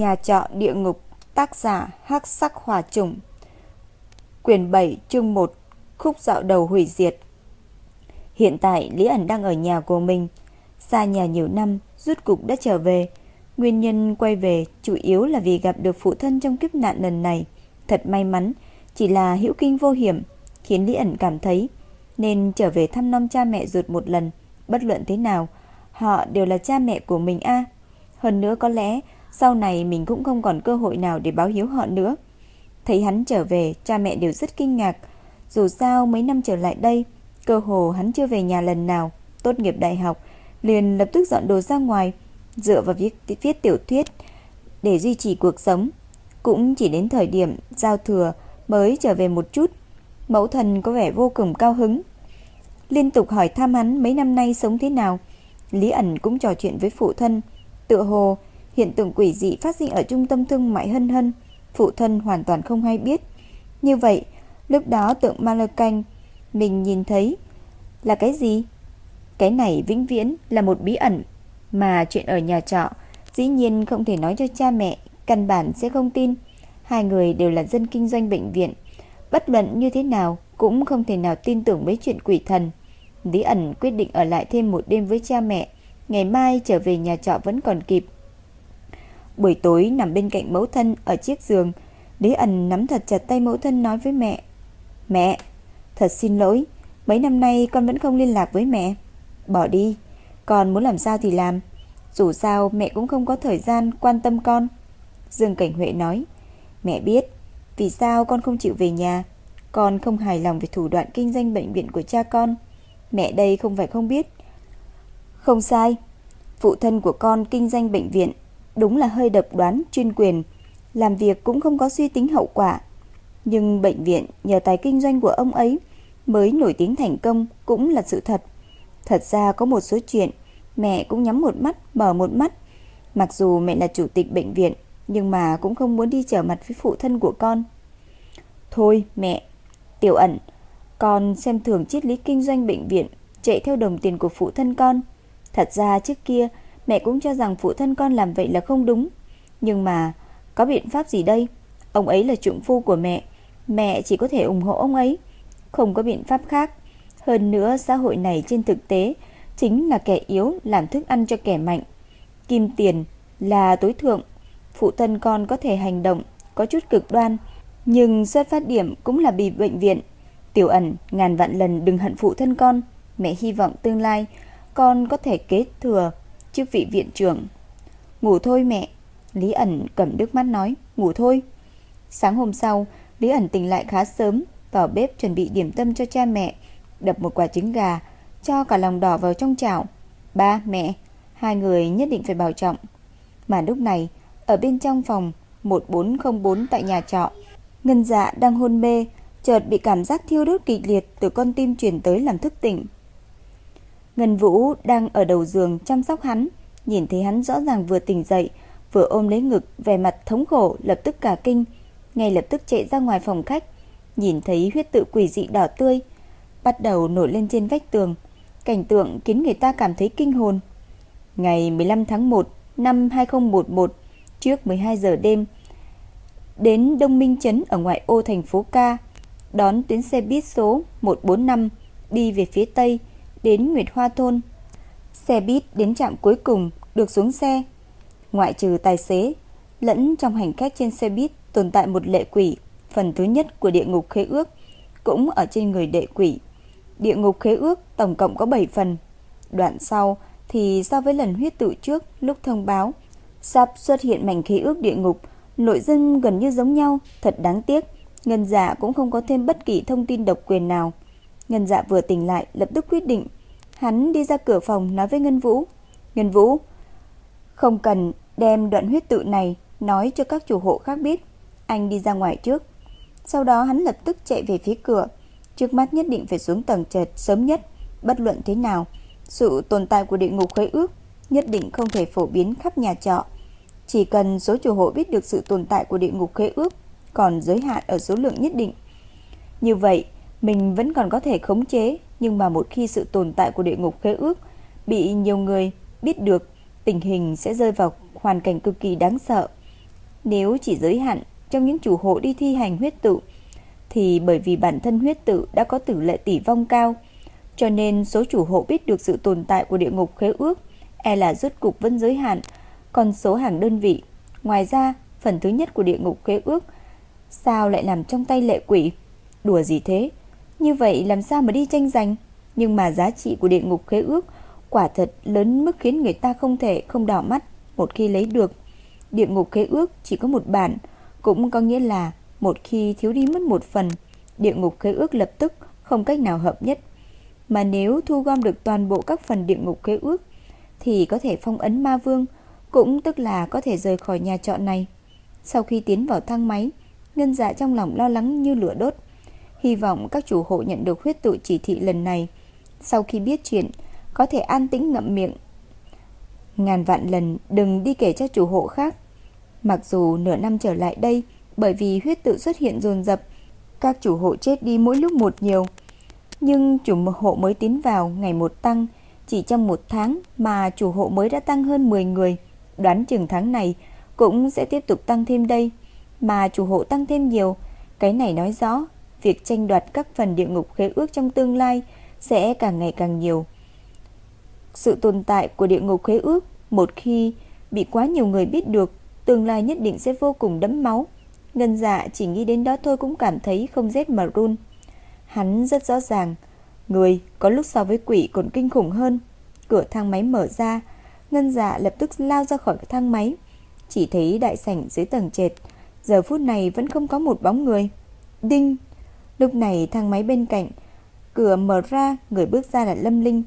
Nhà trọ địa ngục, tác giả Hắc Sắc Hỏa Trùng. Quyền 7, chương 1, khúc dạo đầu hủy diệt. Hiện tại Lý ẩn đang ở nhà của mình, xa nhà nhiều năm, rút cục đã trở về. Nguyên nhân quay về chủ yếu là vì gặp được phụ thân trong kiếp nạn lần này. Thật may mắn, chỉ là hữu kinh vô hiểm, khiến Lý ẩn cảm thấy nên trở về thăm nom cha mẹ ruột một lần, bất luận thế nào, họ đều là cha mẹ của mình a. Hơn nữa có lẽ sau này mình cũng không còn cơ hội nào để báo hiếu họ nữa. Thấy hắn trở về, cha mẹ đều rất kinh ngạc. Dù sao mấy năm trở lại đây, cơ hồ hắn chưa về nhà lần nào. Tốt nghiệp đại học, liền lập tức dọn đồ ra ngoài, dựa vào viết, viết tiểu thuyết để duy trì cuộc sống. Cũng chỉ đến thời điểm giao thừa mới trở về một chút. Mẫu thần có vẻ vô cùng cao hứng. Liên tục hỏi thăm hắn mấy năm nay sống thế nào. Lý ẩn cũng trò chuyện với phụ thân. Tựa hồ Hiện tượng quỷ dị phát sinh ở trung tâm thương mại hân hân, phụ thân hoàn toàn không hay biết. Như vậy, lúc đó tượng ma lơ canh mình nhìn thấy là cái gì? Cái này vĩnh viễn là một bí ẩn mà chuyện ở nhà trọ dĩ nhiên không thể nói cho cha mẹ, căn bản sẽ không tin. Hai người đều là dân kinh doanh bệnh viện, bất luận như thế nào cũng không thể nào tin tưởng mấy chuyện quỷ thần. Lý ẩn quyết định ở lại thêm một đêm với cha mẹ, ngày mai trở về nhà trọ vẫn còn kịp. Buổi tối nằm bên cạnh mẫu thân ở chiếc giường, Lý ẩn nắm thật chặt tay mẫu thân nói với mẹ. Mẹ, thật xin lỗi, mấy năm nay con vẫn không liên lạc với mẹ. Bỏ đi, con muốn làm sao thì làm. Dù sao mẹ cũng không có thời gian quan tâm con. Dương Cảnh Huệ nói, mẹ biết, vì sao con không chịu về nhà. Con không hài lòng về thủ đoạn kinh doanh bệnh viện của cha con. Mẹ đây không phải không biết. Không sai, phụ thân của con kinh doanh bệnh viện đúng là hơi độc đoán chuyên quyền, làm việc cũng không có suy tính hậu quả. Nhưng bệnh viện nhờ tài kinh doanh của ông ấy mới nổi tiếng thành công cũng là sự thật. Thật ra có một số chuyện mẹ cũng nhắm một mắt mở một mắt. Mặc dù mẹ là chủ tịch bệnh viện nhưng mà cũng không muốn đi trở mặt với phụ thân của con. Thôi mẹ, tiểu ẩn, con xem thường triết lý kinh doanh bệnh viện chạy theo đồng tiền của phụ thân con. Thật ra trước kia Mẹ cũng cho rằng phụ thân con làm vậy là không đúng. Nhưng mà, có biện pháp gì đây? Ông ấy là trụng phu của mẹ. Mẹ chỉ có thể ủng hộ ông ấy. Không có biện pháp khác. Hơn nữa, xã hội này trên thực tế Chính là kẻ yếu làm thức ăn cho kẻ mạnh. Kim tiền là tối thượng. Phụ thân con có thể hành động, Có chút cực đoan, Nhưng xuất phát điểm cũng là bị bệnh viện. Tiểu ẩn ngàn vạn lần đừng hận phụ thân con. Mẹ hy vọng tương lai Con có thể kế thừa chức vị viện trưởng. Ngủ thôi mẹ. Lý ẩn cầm nước mắt nói. Ngủ thôi. Sáng hôm sau, Lý ẩn tỉnh lại khá sớm, vào bếp chuẩn bị điểm tâm cho cha mẹ, đập một quả trứng gà, cho cả lòng đỏ vào trong chảo. Ba, mẹ, hai người nhất định phải bảo trọng. Mà lúc này, ở bên trong phòng 1404 tại nhà trọ, Ngân dạ đang hôn mê, chợt bị cảm giác thiêu đốt kịch liệt từ con tim truyền tới làm thức tỉnh. Ngân Vũ đang ở đầu giường chăm sóc hắn, nhìn thấy hắn rõ ràng vừa tỉnh dậy, vừa ôm lấy ngực, vẻ mặt thống khổ lập tức cả kinh, ngay lập tức chạy ra ngoài phòng khách, nhìn thấy huyết tự quỷ dị đỏ tươi bắt đầu nổi lên trên vách tường, cảnh tượng khiến người ta cảm thấy kinh hồn. Ngày 15 tháng 1 năm 2011, trước 12 giờ đêm, đến Đông Minh Trấn ở ngoại ô thành phố Ca, đón tuyến xe buýt số 145 đi về phía Tây, đến Nguyệt Hoa Thôn. Xe buýt đến trạm cuối cùng được xuống xe. Ngoại trừ tài xế, lẫn trong hành khách trên xe buýt tồn tại một lệ quỷ, phần thứ nhất của địa ngục khế ước, cũng ở trên người đệ quỷ. Địa ngục khế ước tổng cộng có 7 phần. Đoạn sau thì so với lần huyết tự trước lúc thông báo sắp xuất hiện mảnh khế ước địa ngục, nội dung gần như giống nhau, thật đáng tiếc. Ngân dạ cũng không có thêm bất kỳ thông tin độc quyền nào. Ngân dạ vừa tỉnh lại lập tức quyết định Hắn đi ra cửa phòng nói với Ngân Vũ. Ngân Vũ, không cần đem đoạn huyết tự này nói cho các chủ hộ khác biết. Anh đi ra ngoài trước. Sau đó hắn lập tức chạy về phía cửa. Trước mắt nhất định phải xuống tầng trệt sớm nhất. Bất luận thế nào, sự tồn tại của địa ngục khế ước nhất định không thể phổ biến khắp nhà trọ. Chỉ cần số chủ hộ biết được sự tồn tại của địa ngục khế ước còn giới hạn ở số lượng nhất định. Như vậy, mình vẫn còn có thể khống chế nhưng mà một khi sự tồn tại của địa ngục khế ước bị nhiều người biết được, tình hình sẽ rơi vào hoàn cảnh cực kỳ đáng sợ. Nếu chỉ giới hạn trong những chủ hộ đi thi hành huyết tự, thì bởi vì bản thân huyết tự đã có tỷ lệ tỷ vong cao, cho nên số chủ hộ biết được sự tồn tại của địa ngục khế ước e là rốt cục vẫn giới hạn, còn số hàng đơn vị. Ngoài ra, phần thứ nhất của địa ngục khế ước sao lại nằm trong tay lệ quỷ? Đùa gì thế? Như vậy làm sao mà đi tranh giành? Nhưng mà giá trị của địa ngục khế ước quả thật lớn mức khiến người ta không thể không đỏ mắt một khi lấy được. Địa ngục khế ước chỉ có một bản, cũng có nghĩa là một khi thiếu đi mất một phần, địa ngục khế ước lập tức không cách nào hợp nhất. Mà nếu thu gom được toàn bộ các phần địa ngục khế ước thì có thể phong ấn ma vương, cũng tức là có thể rời khỏi nhà trọ này. Sau khi tiến vào thang máy, Ngân Dạ trong lòng lo lắng như lửa đốt, hy vọng các chủ hộ nhận được huyết tụ chỉ thị lần này, sau khi biết chuyện có thể an tĩnh ngậm miệng. Ngàn vạn lần đừng đi kể cho chủ hộ khác. Mặc dù nửa năm trở lại đây, bởi vì huyết tự xuất hiện dồn dập, các chủ hộ chết đi mỗi lúc một nhiều. Nhưng chủ hộ mới tiến vào ngày một tăng, chỉ trong một tháng mà chủ hộ mới đã tăng hơn 10 người. Đoán chừng tháng này cũng sẽ tiếp tục tăng thêm đây. Mà chủ hộ tăng thêm nhiều, cái này nói rõ việc tranh đoạt các phần địa ngục khế ước trong tương lai sẽ càng ngày càng nhiều. Sự tồn tại của địa ngục khế ước một khi bị quá nhiều người biết được, tương lai nhất định sẽ vô cùng đẫm máu. Ngân dạ chỉ nghĩ đến đó thôi cũng cảm thấy không rét mà run. Hắn rất rõ ràng, người có lúc so với quỷ còn kinh khủng hơn. Cửa thang máy mở ra, Ngân dạ lập tức lao ra khỏi thang máy. Chỉ thấy đại sảnh dưới tầng trệt, giờ phút này vẫn không có một bóng người. Đinh! Lúc này thang máy bên cạnh, cửa mở ra, người bước ra là Lâm Linh.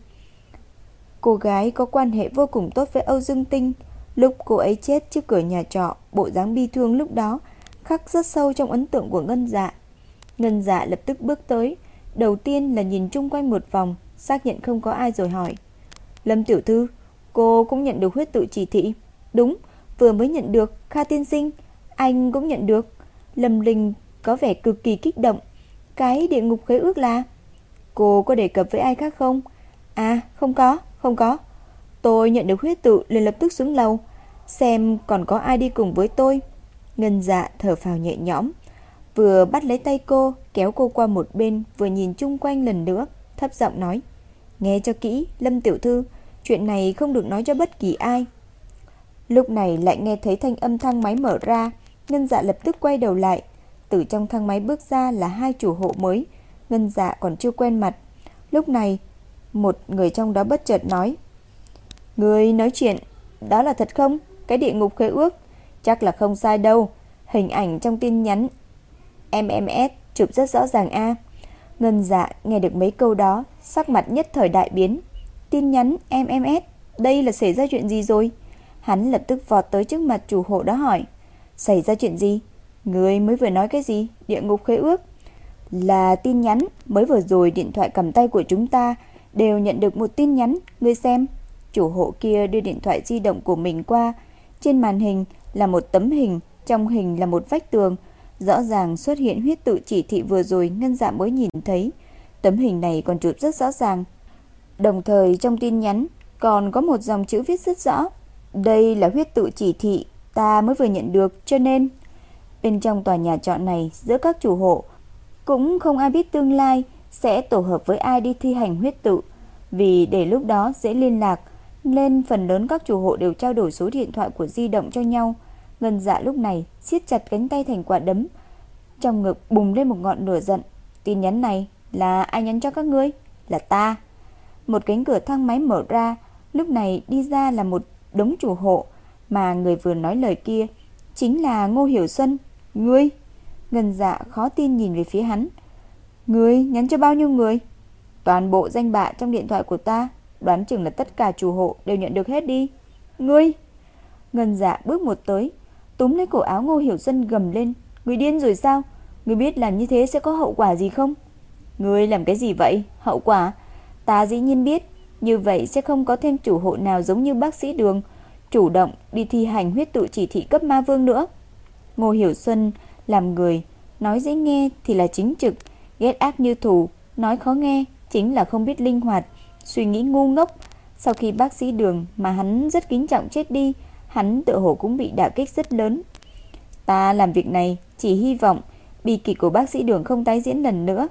Cô gái có quan hệ vô cùng tốt với Âu Dương Tinh. Lúc cô ấy chết trước cửa nhà trọ, bộ dáng bi thương lúc đó khắc rất sâu trong ấn tượng của Ngân Dạ. Ngân Dạ lập tức bước tới, đầu tiên là nhìn chung quanh một vòng, xác nhận không có ai rồi hỏi: "Lâm tiểu thư, cô cũng nhận được huyết tự chỉ thị?" "Đúng, vừa mới nhận được, Kha tiên sinh, anh cũng nhận được." Lâm Linh có vẻ cực kỳ kích động. "Cái địa ngục khế ước là?" "Cô có đề cập với ai khác không?" "À, không có." Không có. Tôi nhận được huyết tự liền lập tức xuống lầu, xem còn có ai đi cùng với tôi. Ngân dạ thở phào nhẹ nhõm, vừa bắt lấy tay cô, kéo cô qua một bên, vừa nhìn chung quanh lần nữa, thấp giọng nói. Nghe cho kỹ, Lâm Tiểu Thư, chuyện này không được nói cho bất kỳ ai. Lúc này lại nghe thấy thanh âm thang máy mở ra, Ngân dạ lập tức quay đầu lại. Từ trong thang máy bước ra là hai chủ hộ mới, Ngân dạ còn chưa quen mặt. Lúc này, một người trong đó bất chợt nói Người nói chuyện Đó là thật không? Cái địa ngục khế ước? Chắc là không sai đâu. Hình ảnh trong tin nhắn MMS chụp rất rõ ràng a. Ngân dạ nghe được mấy câu đó Sắc mặt nhất thời đại biến. Tin nhắn MMS Đây là xảy ra chuyện gì rồi? Hắn lập tức vọt tới trước mặt chủ hộ đó hỏi Xảy ra chuyện gì? Người mới vừa nói cái gì Địa ngục khế ước Là tin nhắn Mới vừa rồi điện thoại cầm tay của chúng ta đều nhận được một tin nhắn, ngươi xem. Chủ hộ kia đưa điện thoại di động của mình qua, trên màn hình là một tấm hình, trong hình là một vách tường, rõ ràng xuất hiện huyết tự chỉ thị vừa rồi Ngân Dạ mới nhìn thấy. Tấm hình này còn chụp rất rõ ràng. Đồng thời trong tin nhắn còn có một dòng chữ viết rất rõ. Đây là huyết tự chỉ thị ta mới vừa nhận được cho nên bên trong tòa nhà trọ này giữa các chủ hộ cũng không ai biết tương lai sẽ tổ hợp với ai đi thi hành huyết tự, vì để lúc đó dễ liên lạc, nên phần lớn các chủ hộ đều trao đổi số điện thoại của di động cho nhau. Ngân Dạ lúc này siết chặt cánh tay thành quả đấm, trong ngực bùng lên một ngọn lửa giận. Tin nhắn này là ai nhắn cho các ngươi? Là ta. Một cánh cửa thang máy mở ra, lúc này đi ra là một đống chủ hộ mà người vừa nói lời kia chính là Ngô Hiểu Xuân. Ngươi? Ngân Dạ khó tin nhìn về phía hắn. Ngươi nhắn cho bao nhiêu người? Toàn bộ danh bạ trong điện thoại của ta, đoán chừng là tất cả chủ hộ đều nhận được hết đi. Ngươi! Ngân dạ bước một tới, túm lấy cổ áo Ngô Hiểu Dân gầm lên. Ngươi điên rồi sao? Ngươi biết làm như thế sẽ có hậu quả gì không? Ngươi làm cái gì vậy? Hậu quả? Ta dĩ nhiên biết, như vậy sẽ không có thêm chủ hộ nào giống như bác sĩ Đường, chủ động đi thi hành huyết tụ chỉ thị cấp ma vương nữa. Ngô Hiểu Xuân làm người, nói dễ nghe thì là chính trực, ghét ác như thù, nói khó nghe, chính là không biết linh hoạt, suy nghĩ ngu ngốc. Sau khi bác sĩ Đường mà hắn rất kính trọng chết đi, hắn tự hồ cũng bị đả kích rất lớn. Ta làm việc này chỉ hy vọng bi kịch của bác sĩ Đường không tái diễn lần nữa.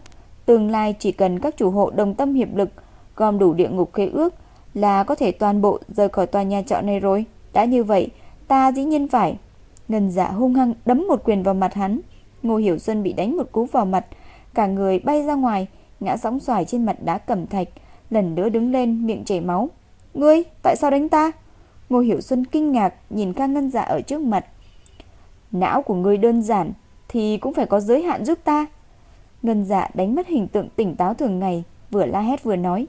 Tương lai chỉ cần các chủ hộ đồng tâm hiệp lực gom đủ địa ngục khế ước là có thể toàn bộ rời khỏi tòa nhà trọ này rồi. Đã như vậy, ta dĩ nhiên phải. Ngân dạ hung hăng đấm một quyền vào mặt hắn. Ngô Hiểu Xuân bị đánh một cú vào mặt, cả người bay ra ngoài, ngã sóng xoài trên mặt đá cẩm thạch, lần nữa đứng lên miệng chảy máu. "Ngươi, tại sao đánh ta?" Ngô Hiểu Xuân kinh ngạc nhìn ca Ngân Dạ ở trước mặt. "Não của ngươi đơn giản thì cũng phải có giới hạn giúp ta." Ngân Dạ đánh mất hình tượng tỉnh táo thường ngày, vừa la hét vừa nói: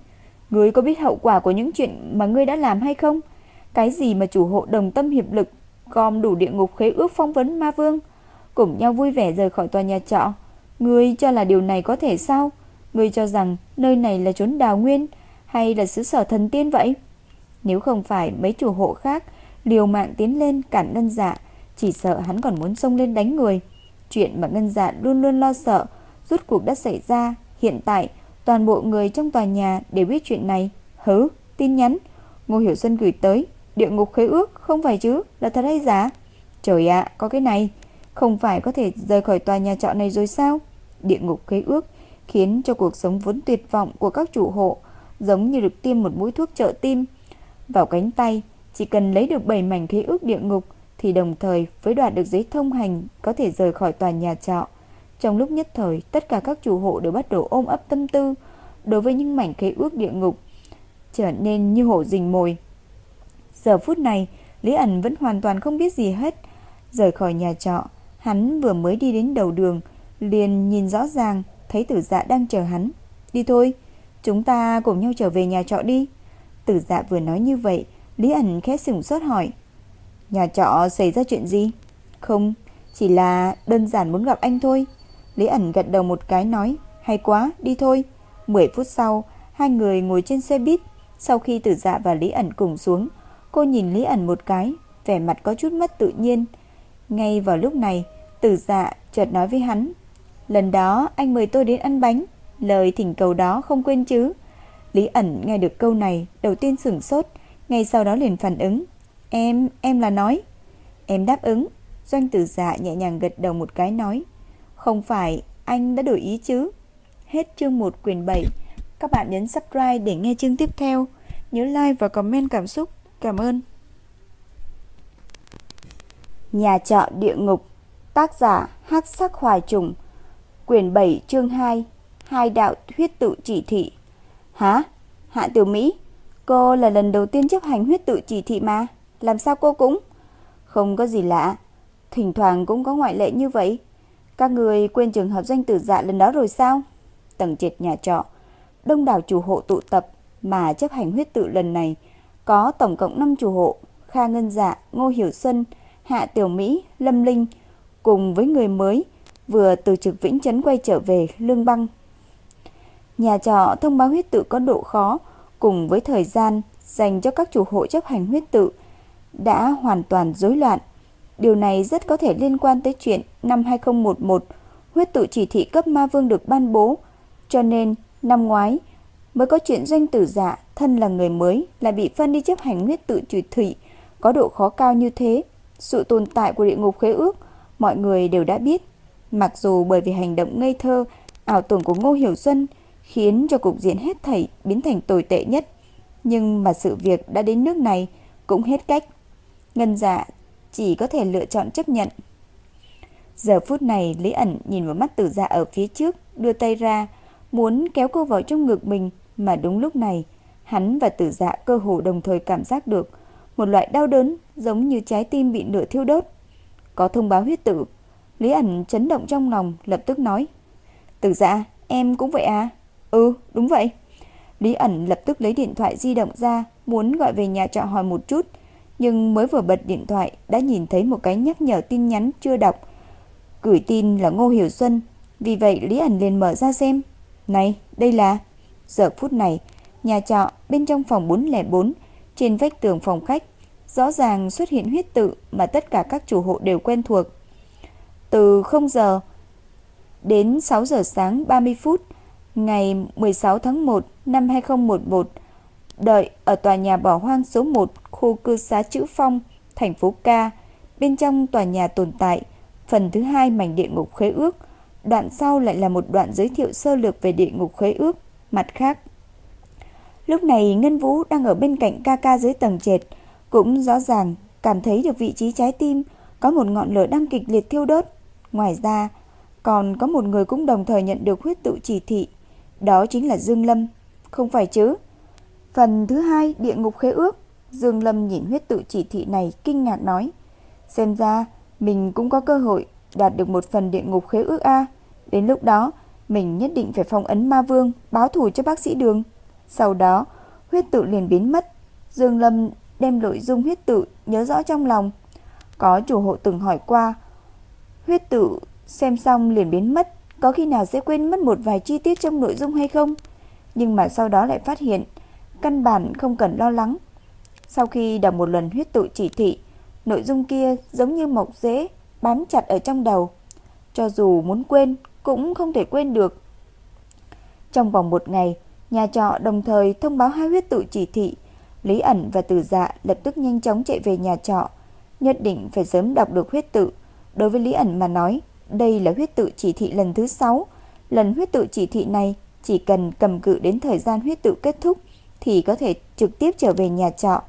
"Ngươi có biết hậu quả của những chuyện mà ngươi đã làm hay không? Cái gì mà chủ hộ đồng tâm hiệp lực gom đủ địa ngục khế ước phong vấn ma vương, cùng nhau vui vẻ rời khỏi tòa nhà trọ. Ngươi cho là điều này có thể sao? Ngươi cho rằng nơi này là chốn đào nguyên hay là xứ sở thần tiên vậy? Nếu không phải mấy chủ hộ khác liều mạng tiến lên cản Ngân Dạ, chỉ sợ hắn còn muốn xông lên đánh người. Chuyện mà Ngân Dạ luôn luôn lo sợ, rút cuộc đã xảy ra, hiện tại toàn bộ người trong tòa nhà đều biết chuyện này. Hứ, tin nhắn Ngô Hiểu Xuân gửi tới, địa ngục khế ước không phải chứ, là thật hay giả? Trời ạ, có cái này, không phải có thể rời khỏi tòa nhà trọ này rồi sao? Địa ngục khế ước khiến cho cuộc sống vốn tuyệt vọng của các chủ hộ giống như được tiêm một mũi thuốc trợ tim vào cánh tay, chỉ cần lấy được 7 mảnh khế ước địa ngục thì đồng thời với đoạt được giấy thông hành có thể rời khỏi tòa nhà trọ. Trong lúc nhất thời, tất cả các chủ hộ đều bắt đầu ôm ấp tâm tư đối với những mảnh khế ước địa ngục trở nên như hổ rình mồi. Giờ phút này, Lý ẩn vẫn hoàn toàn không biết gì hết. Rời khỏi nhà trọ, hắn vừa mới đi đến đầu đường, liền nhìn rõ ràng thấy tử dạ đang chờ hắn. Đi thôi, chúng ta cùng nhau trở về nhà trọ đi. Tử dạ vừa nói như vậy, Lý ẩn khẽ sửng sốt hỏi. Nhà trọ xảy ra chuyện gì? Không, chỉ là đơn giản muốn gặp anh thôi. Lý ẩn gật đầu một cái nói, hay quá, đi thôi. 10 phút sau, hai người ngồi trên xe buýt. Sau khi tử dạ và Lý ẩn cùng xuống, cô nhìn Lý ẩn một cái, vẻ mặt có chút mất tự nhiên. Ngay vào lúc này, tử dạ chợt nói với hắn, lần đó anh mời tôi đến ăn bánh, lời thỉnh cầu đó không quên chứ. Lý ẩn nghe được câu này, đầu tiên sửng sốt, ngay sau đó liền phản ứng. Em, em là nói. Em đáp ứng. Doanh tử dạ nhẹ nhàng gật đầu một cái nói. Không phải, anh đã đổi ý chứ. Hết chương 1 quyền 7. Các bạn nhấn subscribe để nghe chương tiếp theo. Nhớ like và comment cảm xúc. Cảm ơn. Nhà trọ địa ngục, Tác giả Hắc Sắc Hoài Trùng, quyển 7 chương 2 Hai đạo huyết tự chỉ thị. Hả? Hạ Tiểu Mỹ, Cô là lần đầu tiên chấp hành huyết tự chỉ thị mà. Làm sao cô cũng? Không có gì lạ. Thỉnh thoảng cũng có ngoại lệ như vậy. Các người quên trường hợp danh tử dạ lần đó rồi sao? Tầng trệt nhà trọ, Đông đảo chủ hộ tụ tập Mà chấp hành huyết tự lần này có tổng cộng 5 chủ hộ Kha Ngân Dạ, Ngô Hiểu Xuân Hạ Tiểu Mỹ, Lâm Linh Cùng với người mới Vừa từ trực Vĩnh Trấn quay trở về Lương Băng Nhà trọ thông báo huyết tự có độ khó cùng với thời gian dành cho các chủ hộ chấp hành huyết tự đã hoàn toàn rối loạn. Điều này rất có thể liên quan tới chuyện năm 2011 huyết tự chỉ thị cấp ma vương được ban bố, cho nên năm ngoái mới có chuyện doanh tử dạ thân là người mới lại bị phân đi chấp hành huyết tự trừ thủy, có độ khó cao như thế. Sự tồn tại của địa ngục khế ước mọi người đều đã biết. Mặc dù bởi vì hành động ngây thơ, ảo tưởng của Ngô Hiểu Xuân khiến cho cục diện hết thảy biến thành tồi tệ nhất. Nhưng mà sự việc đã đến nước này cũng hết cách. Ngân dạ chỉ có thể lựa chọn chấp nhận. Giờ phút này Lý ẩn nhìn vào mắt tử dạ ở phía trước, đưa tay ra, muốn kéo cô vào trong ngực mình. Mà đúng lúc này, hắn và tử dạ cơ hồ đồng thời cảm giác được một loại đau đớn giống như trái tim bị lửa thiêu đốt. Có thông báo huyết tử. Lý ẩn chấn động trong lòng, lập tức nói. Tử dạ, em cũng vậy à? Ừ, đúng vậy. Lý ẩn lập tức lấy điện thoại di động ra, muốn gọi về nhà trọ hỏi một chút, nhưng mới vừa bật điện thoại đã nhìn thấy một cái nhắc nhở tin nhắn chưa đọc. Gửi tin là Ngô Hiểu Xuân, vì vậy Lý ẩn liền mở ra xem. Này, đây là... Giờ phút này, nhà trọ bên trong phòng 404, trên vách tường phòng khách, rõ ràng xuất hiện huyết tự mà tất cả các chủ hộ đều quen thuộc. Từ 0 giờ đến 6 giờ sáng 30 phút, ngày 16 tháng 1 năm 2011, đợi ở tòa nhà bỏ hoang số 1 khu cư xá Chữ Phong, thành phố Ca. Bên trong tòa nhà tồn tại Phần thứ hai mảnh địa ngục khế ước, đoạn sau lại là một đoạn giới thiệu sơ lược về địa ngục khế ước. Mặt khác, lúc này Ngân Vũ đang ở bên cạnh ca ca dưới tầng trệt, cũng rõ ràng cảm thấy được vị trí trái tim có một ngọn lửa đang kịch liệt thiêu đốt. Ngoài ra, còn có một người cũng đồng thời nhận được huyết tự chỉ thị, đó chính là Dương Lâm. Không phải chứ? Phần thứ hai, địa ngục khế ước. Dương Lâm nhìn huyết tự chỉ thị này kinh ngạc nói. Xem ra, mình cũng có cơ hội đạt được một phần địa ngục khế ước A. Đến lúc đó, mình nhất định phải phong ấn ma vương, báo thù cho bác sĩ đường. Sau đó, huyết tự liền biến mất. Dương Lâm đem nội dung huyết tự nhớ rõ trong lòng. Có chủ hộ từng hỏi qua, huyết tự xem xong liền biến mất, có khi nào sẽ quên mất một vài chi tiết trong nội dung hay không? Nhưng mà sau đó lại phát hiện, căn bản không cần lo lắng. Sau khi đọc một lần huyết tự chỉ thị, nội dung kia giống như mộc rễ bám chặt ở trong đầu. Cho dù muốn quên, cũng không thể quên được. Trong vòng một ngày, nhà trọ đồng thời thông báo hai huyết tự chỉ thị. Lý ẩn và tử dạ lập tức nhanh chóng chạy về nhà trọ. Nhất định phải sớm đọc được huyết tự. Đối với Lý ẩn mà nói, đây là huyết tự chỉ thị lần thứ 6. Lần huyết tự chỉ thị này chỉ cần cầm cự đến thời gian huyết tự kết thúc thì có thể trực tiếp trở về nhà trọ.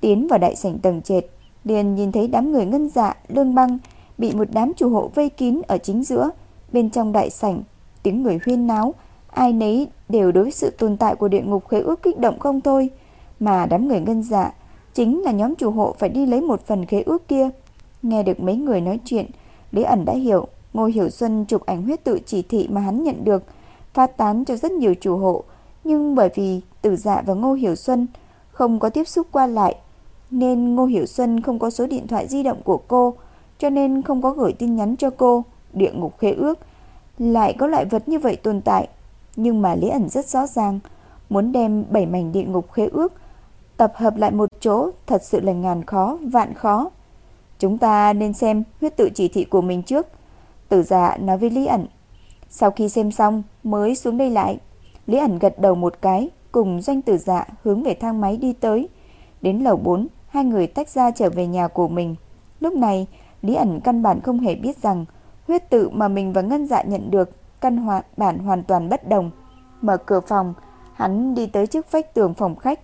Tiến vào đại sảnh tầng trệt, liền nhìn thấy đám người ngân dạ, lương băng bị một đám chủ hộ vây kín ở chính giữa, bên trong đại sảnh, tiếng người huyên náo, ai nấy đều đối với sự tồn tại của địa ngục khế ước kích động không thôi, mà đám người ngân dạ chính là nhóm chủ hộ phải đi lấy một phần khế ước kia. Nghe được mấy người nói chuyện, Lý ẩn đã hiểu, Ngô Hiểu Xuân chụp ảnh huyết tự chỉ thị mà hắn nhận được, phát tán cho rất nhiều chủ hộ, nhưng bởi vì Tử Dạ và Ngô Hiểu Xuân không có tiếp xúc qua lại, nên Ngô Hiểu Xuân không có số điện thoại di động của cô, cho nên không có gửi tin nhắn cho cô. Địa ngục khế ước lại có loại vật như vậy tồn tại, nhưng mà Lý ẩn rất rõ ràng, muốn đem bảy mảnh địa ngục khế ước tập hợp lại một chỗ thật sự là ngàn khó, vạn khó. Chúng ta nên xem huyết tự chỉ thị của mình trước. Tử dạ nói với Lý ẩn. Sau khi xem xong mới xuống đây lại. Lý ẩn gật đầu một cái, cùng doanh tử dạ hướng về thang máy đi tới. Đến lầu 4, hai người tách ra trở về nhà của mình. Lúc này, Lý ẩn căn bản không hề biết rằng huyết tự mà mình và Ngân Dạ nhận được căn hoàn bản hoàn toàn bất đồng. Mở cửa phòng, hắn đi tới trước vách tường phòng khách,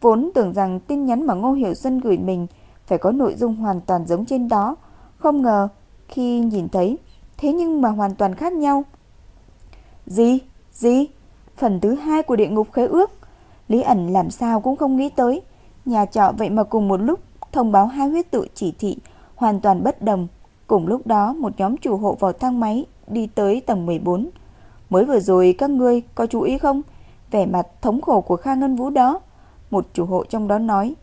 vốn tưởng rằng tin nhắn mà Ngô Hiểu Xuân gửi mình phải có nội dung hoàn toàn giống trên đó, không ngờ khi nhìn thấy thế nhưng mà hoàn toàn khác nhau. Gì? Gì? Phần thứ hai của địa ngục khế ước. Lý ẩn làm sao cũng không nghĩ tới, nhà trọ vậy mà cùng một lúc thông báo hai huyết tự chỉ thị hoàn toàn bất đồng. Cùng lúc đó, một nhóm chủ hộ vào thang máy đi tới tầng 14. Mới vừa rồi các ngươi có chú ý không? Vẻ mặt thống khổ của Kha Ngân Vũ đó. Một chủ hộ trong đó nói,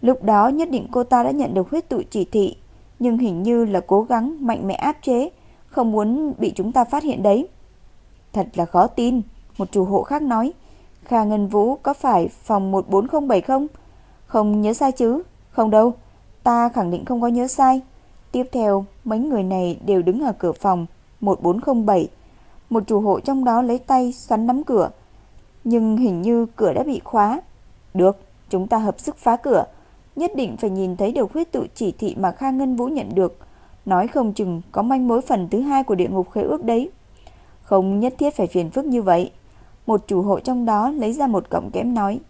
lúc đó nhất định cô ta đã nhận được huyết tụ chỉ thị, nhưng hình như là cố gắng mạnh mẽ áp chế, không muốn bị chúng ta phát hiện đấy. Thật là khó tin, một chủ hộ khác nói. Kha Ngân Vũ có phải phòng 1407 không? Không nhớ sai chứ? Không đâu, ta khẳng định không có nhớ sai. Tiếp theo, mấy người này đều đứng ở cửa phòng 1407. Một chủ hộ trong đó lấy tay xoắn nắm cửa, nhưng hình như cửa đã bị khóa. Được, chúng ta hợp sức phá cửa, nhất định phải nhìn thấy điều khuyết tự chỉ thị mà Kha Ngân Vũ nhận được. Nói không chừng có manh mối phần thứ hai của địa ngục khế ước đấy. Không nhất thiết phải phiền phức như vậy. Một chủ hộ trong đó lấy ra một cọng kẽm nói.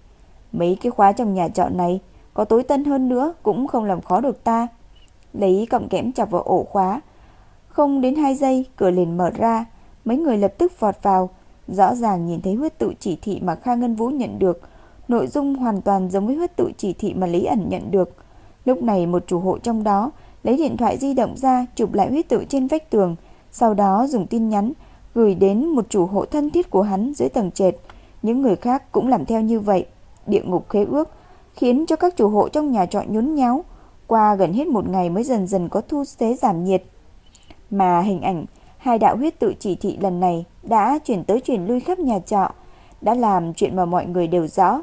Mấy cái khóa trong nhà trọ này có tối tân hơn nữa cũng không làm khó được ta. Lấy cọng kẽm chọc vào ổ khóa. Không đến 2 giây, cửa liền mở ra. Mấy người lập tức vọt vào. Rõ ràng nhìn thấy huyết tự chỉ thị mà Kha Ngân Vũ nhận được. Nội dung hoàn toàn giống với huyết tự chỉ thị mà Lý ẩn nhận được. Lúc này một chủ hộ trong đó lấy điện thoại di động ra, chụp lại huyết tự trên vách tường. Sau đó dùng tin nhắn gửi đến một chủ hộ thân thiết của hắn dưới tầng trệt. Những người khác cũng làm theo như vậy. Địa ngục khế ước khiến cho các chủ hộ trong nhà trọ nhốn nháo. Qua gần hết một ngày mới dần dần có thu thế giảm nhiệt. Mà hình ảnh hai đạo huyết tự chỉ thị lần này đã chuyển tới chuyển lui khắp nhà trọ, đã làm chuyện mà mọi người đều rõ.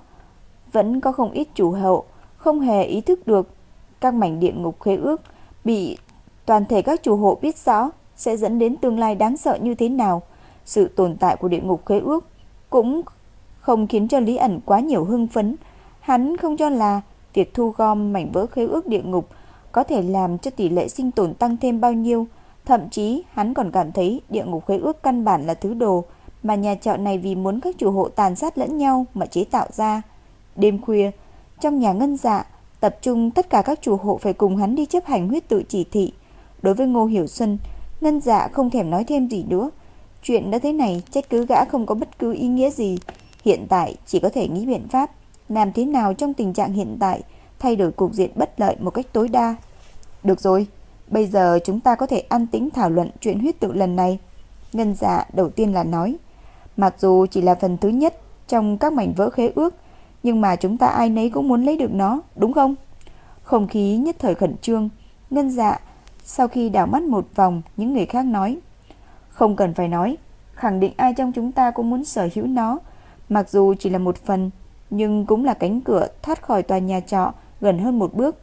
Vẫn có không ít chủ hộ không hề ý thức được các mảnh địa ngục khế ước bị toàn thể các chủ hộ biết rõ sẽ dẫn đến tương lai đáng sợ như thế nào. Sự tồn tại của địa ngục khế ước cũng không khiến cho Lý ẩn quá nhiều hưng phấn. Hắn không cho là việc thu gom mảnh vỡ khế ước địa ngục có thể làm cho tỷ lệ sinh tồn tăng thêm bao nhiêu. Thậm chí hắn còn cảm thấy địa ngục khế ước căn bản là thứ đồ mà nhà trọ này vì muốn các chủ hộ tàn sát lẫn nhau mà chế tạo ra. Đêm khuya, trong nhà ngân dạ, tập trung tất cả các chủ hộ phải cùng hắn đi chấp hành huyết tự chỉ thị. Đối với Ngô Hiểu Xuân, ngân dạ không thèm nói thêm gì nữa. Chuyện đã thế này, trách cứ gã không có bất cứ ý nghĩa gì. Hiện tại chỉ có thể nghĩ biện pháp làm thế nào trong tình trạng hiện tại thay đổi cục diện bất lợi một cách tối đa. Được rồi, bây giờ chúng ta có thể an tĩnh thảo luận chuyện huyết tự lần này. Ngân dạ đầu tiên là nói, mặc dù chỉ là phần thứ nhất trong các mảnh vỡ khế ước, nhưng mà chúng ta ai nấy cũng muốn lấy được nó, đúng không? Không khí nhất thời khẩn trương, ngân dạ sau khi đảo mắt một vòng, những người khác nói, không cần phải nói, khẳng định ai trong chúng ta cũng muốn sở hữu nó, mặc dù chỉ là một phần, nhưng cũng là cánh cửa thoát khỏi tòa nhà trọ gần hơn một bước.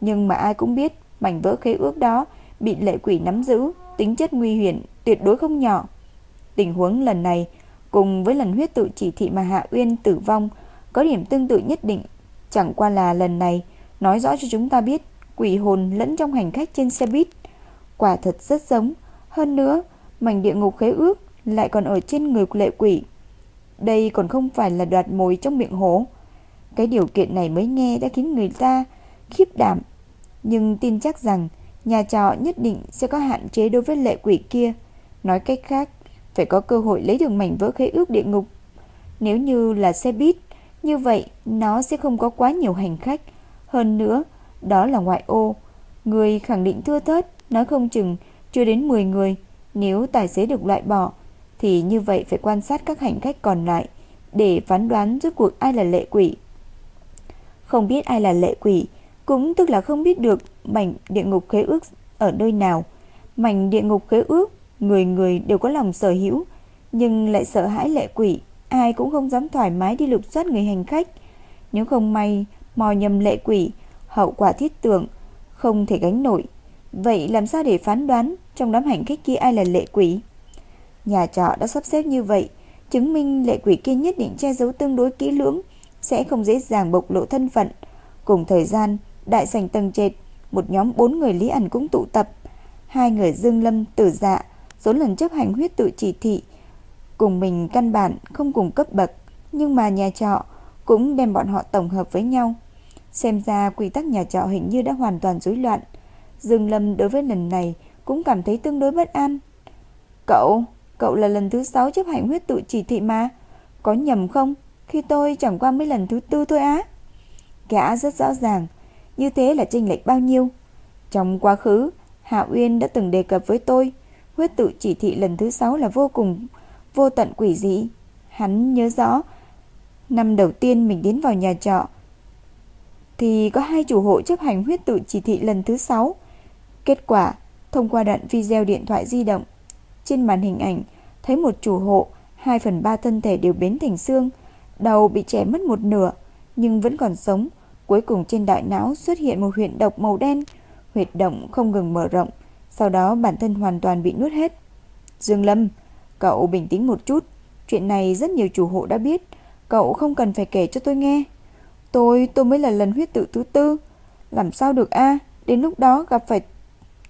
Nhưng mà ai cũng biết, mảnh vỡ khế ước đó bị lệ quỷ nắm giữ, tính chất nguy hiểm tuyệt đối không nhỏ. Tình huống lần này cùng với lần huyết tự chỉ thị mà Hạ Uyên tử vong có điểm tương tự nhất định, chẳng qua là lần này nói rõ cho chúng ta biết quỷ hồn lẫn trong hành khách trên xe buýt. Quả thật rất giống, hơn nữa, mảnh địa ngục khế ước lại còn ở trên người lệ quỷ. Đây còn không phải là đoạt mồi trong miệng hổ. Cái điều kiện này mới nghe đã khiến người ta khiếp đảm. Nhưng tin chắc rằng nhà trọ nhất định sẽ có hạn chế đối với lệ quỷ kia. Nói cách khác, phải có cơ hội lấy được mảnh vỡ khế ước địa ngục. Nếu như là xe buýt, như vậy nó sẽ không có quá nhiều hành khách. Hơn nữa, đó là ngoại ô. Người khẳng định thưa thớt, nói không chừng chưa đến 10 người. Nếu tài xế được loại bỏ, thì như vậy phải quan sát các hành khách còn lại để phán đoán rốt cuộc ai là lệ quỷ. Không biết ai là lệ quỷ, cũng tức là không biết được mảnh địa ngục khế ước ở nơi nào. Mảnh địa ngục khế ước, người người đều có lòng sở hữu, nhưng lại sợ hãi lệ quỷ, ai cũng không dám thoải mái đi lục soát người hành khách. Nếu không may mò nhầm lệ quỷ, hậu quả thiết tưởng không thể gánh nổi. Vậy làm sao để phán đoán trong đám hành khách kia ai là lệ quỷ? Nhà trọ đã sắp xếp như vậy, chứng minh lệ quỷ kia nhất định che giấu tương đối kỹ lưỡng, sẽ không dễ dàng bộc lộ thân phận. Cùng thời gian, đại sảnh tầng trệt, một nhóm bốn người Lý ẩn cũng tụ tập. Hai người Dương Lâm, Tử Dạ, số lần chấp hành huyết tự chỉ thị, cùng mình căn bản không cùng cấp bậc, nhưng mà nhà trọ cũng đem bọn họ tổng hợp với nhau. Xem ra quy tắc nhà trọ hình như đã hoàn toàn rối loạn. Dương Lâm đối với lần này cũng cảm thấy tương đối bất an. Cậu, cậu là lần thứ sáu chấp hành huyết tự chỉ thị mà. Có nhầm không? Khi tôi chẳng qua mấy lần thứ tư thôi á. Gã rất rõ ràng, như thế là chênh lệch bao nhiêu. Trong quá khứ, Hạ Uyên đã từng đề cập với tôi, huyết tự chỉ thị lần thứ sáu là vô cùng vô tận quỷ dị. Hắn nhớ rõ, năm đầu tiên mình đến vào nhà trọ, thì có hai chủ hộ chấp hành huyết tự chỉ thị lần thứ 6. Kết quả, thông qua đoạn video điện thoại di động, trên màn hình ảnh thấy một chủ hộ 2 phần 3 thân thể đều biến thành xương, đầu bị chẻ mất một nửa nhưng vẫn còn sống. Cuối cùng trên đại não xuất hiện một huyệt độc màu đen, huyệt động không ngừng mở rộng, sau đó bản thân hoàn toàn bị nuốt hết. Dương Lâm, cậu bình tĩnh một chút, chuyện này rất nhiều chủ hộ đã biết, cậu không cần phải kể cho tôi nghe. Tôi, tôi mới là lần huyết tự thứ tư. Làm sao được a Đến lúc đó gặp phải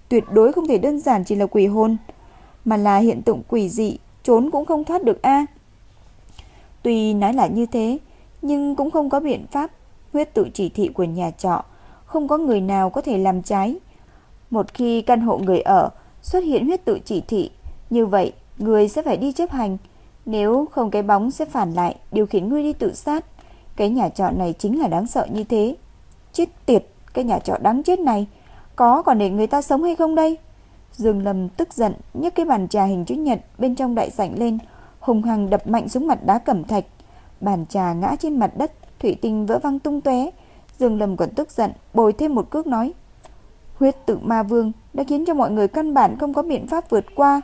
tuyệt đối không thể đơn giản chỉ là quỷ hồn, mà là hiện tượng quỷ dị, trốn cũng không thoát được a Tuy nói là như thế, nhưng cũng không có biện pháp. Huyết tự chỉ thị của nhà trọ, không có người nào có thể làm trái. Một khi căn hộ người ở xuất hiện huyết tự chỉ thị, như vậy người sẽ phải đi chấp hành. Nếu không cái bóng sẽ phản lại, điều khiển ngươi đi tự sát. Cái nhà trọ này chính là đáng sợ như thế. Chết tiệt, cái nhà trọ đáng chết này, có còn để người ta sống hay không đây? Dương Lâm tức giận, nhấc cái bàn trà hình chữ nhật bên trong đại sảnh lên, hùng hăng đập mạnh xuống mặt đá cẩm thạch. Bàn trà ngã trên mặt đất, thủy tinh vỡ văng tung tóe. Dương Lâm còn tức giận, bồi thêm một cước nói: "Huyết tự ma vương đã khiến cho mọi người căn bản không có biện pháp vượt qua,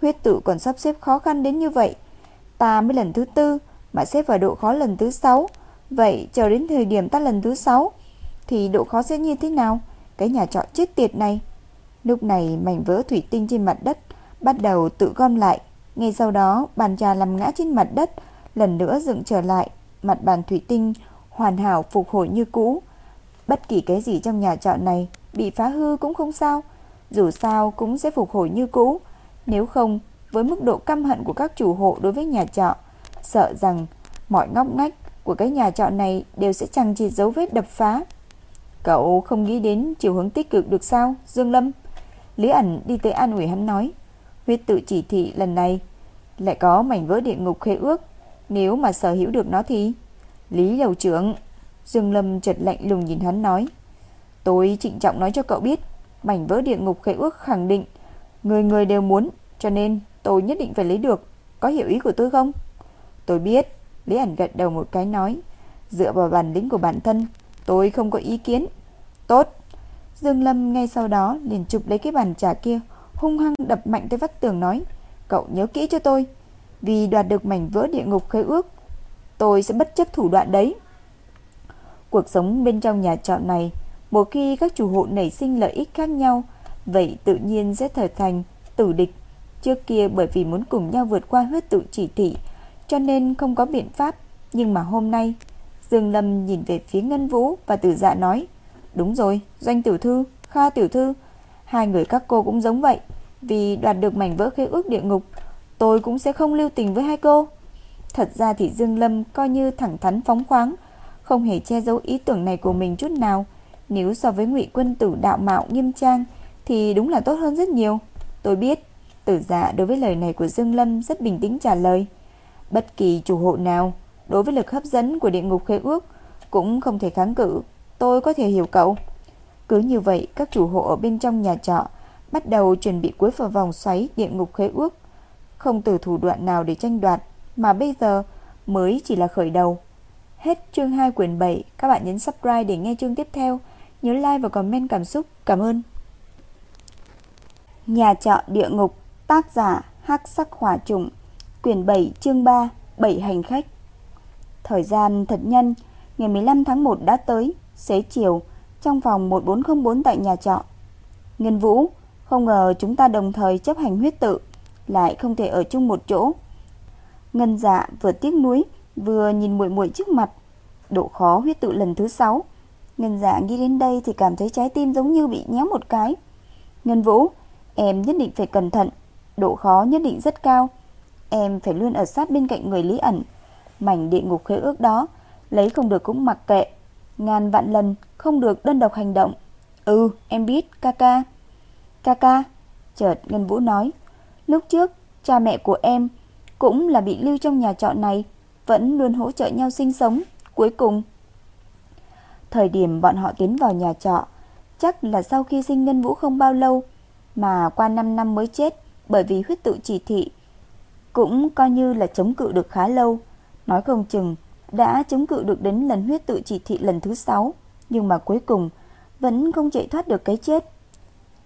huyết tự còn sắp xếp khó khăn đến như vậy. Ta mới lần thứ tư mà xếp vào độ khó lần thứ sáu, Vậy chờ đến thời điểm ta lần thứ 6 Thì độ khó sẽ như thế nào? Cái nhà trọ chết tiệt này. Lúc này mảnh vỡ thủy tinh trên mặt đất Bắt đầu tự gom lại. Ngay sau đó bàn trà nằm ngã trên mặt đất Lần nữa dựng trở lại. Mặt bàn thủy tinh hoàn hảo phục hồi như cũ Bất kỳ cái gì trong nhà trọ này Bị phá hư cũng không sao dù sao cũng sẽ phục hồi như cũ. Nếu không, với mức độ căm hận của các chủ hộ đối với nhà trọ, sợ rằng mọi ngóc ngách của cái nhà trọ này đều sẽ chẳng chỉ dấu vết đập phá. Cậu không nghĩ đến chiều hướng tích cực được sao, Dương Lâm? Lý ẩn đi tới an ủi hắn nói, huyết tự chỉ thị lần này lại có mảnh vỡ địa ngục khế ước, nếu mà sở hữu được nó thì... Lý Lầu trưởng, Dương Lâm chợt lạnh lùng nhìn hắn nói, tôi trịnh trọng nói cho cậu biết, mảnh vỡ địa ngục khế ước khẳng định người người đều muốn, cho nên tôi nhất định phải lấy được, có hiểu ý của tôi không? Tôi biết, Lý ẩn gật đầu một cái nói, dựa vào bản lĩnh của bản thân, tôi không có ý kiến. Tốt. Dương Lâm ngay sau đó liền chụp lấy cái bàn trà kia, hung hăng đập mạnh tới vách tường nói, cậu nhớ kỹ cho tôi, vì đoạt được mảnh vỡ địa ngục khế ước, tôi sẽ bất chấp thủ đoạn đấy. Cuộc sống bên trong nhà trọ này, một khi các chủ hộ nảy sinh lợi ích khác nhau, vậy tự nhiên sẽ trở thành tử địch. Trước kia bởi vì muốn cùng nhau vượt qua huyết tự chỉ thị, cho nên không có biện pháp, nhưng mà hôm nay, Dương Lâm nhìn về phía Ngân Vũ và Tử Dạ nói: "Đúng rồi, Doanh tiểu thư, Kha tiểu thư, hai người các cô cũng giống vậy, vì đoạt được mảnh vỡ khế ước địa ngục, tôi cũng sẽ không lưu tình với hai cô." Thật ra thì Dương Lâm coi như thẳng thắn phóng khoáng, không hề che giấu ý tưởng này của mình chút nào. Nếu so với Ngụy Quân Tử đạo mạo nghiêm trang thì đúng là tốt hơn rất nhiều. Tôi biết, Tử Dạ đối với lời này của Dương Lâm rất bình tĩnh trả lời. Bất kỳ chủ hộ nào đối với lực hấp dẫn của địa ngục khế ước cũng không thể kháng cự, tôi có thể hiểu cậu. Cứ như vậy, các chủ hộ ở bên trong nhà trọ bắt đầu chuẩn bị cuối vào vòng xoáy địa ngục khế ước, không từ thủ đoạn nào để tranh đoạt, mà bây giờ mới chỉ là khởi đầu. Hết chương 2 quyển 7, các bạn nhấn subscribe để nghe chương tiếp theo. Nhớ like và comment cảm xúc. Cảm ơn. Nhà trọ địa ngục, tác giả Hắc Sắc Hỏa Trùng, quyển 7, chương 3, 7 hành khách. Thời gian thật nhanh, ngày 15 tháng 1 đã tới, xế chiều, trong phòng 1404 tại nhà trọ. Ngân Vũ, không ngờ chúng ta đồng thời chấp hành huyết tự, lại không thể ở chung một chỗ. Ngân Dạ vừa tiếc nuối, vừa nhìn muội muội trước mặt. Độ khó huyết tự lần thứ 6. Ngân Dạ nghĩ đến đây thì cảm thấy trái tim giống như bị nhéo một cái. Ngân Vũ, em nhất định phải cẩn thận, độ khó nhất định rất cao. Em phải luôn ở sát bên cạnh người Lý ẩn. Mảnh địa ngục khế ước đó, lấy không được cũng mặc kệ. Ngàn vạn lần không được đơn độc hành động. Ừ, em biết, ca ca. Ca ca, chợt Ngân Vũ nói. Lúc trước, cha mẹ của em cũng là bị lưu trong nhà trọ này, vẫn luôn hỗ trợ nhau sinh sống. Cuối cùng, thời điểm bọn họ tiến vào nhà trọ, chắc là sau khi sinh Ngân Vũ không bao lâu, mà qua 5 năm mới chết bởi vì huyết tự chỉ thị, cũng coi như là chống cự được khá lâu. Nói không chừng đã chống cự được đến lần huyết tự chỉ thị lần thứ 6, nhưng mà cuối cùng vẫn không chạy thoát được cái chết.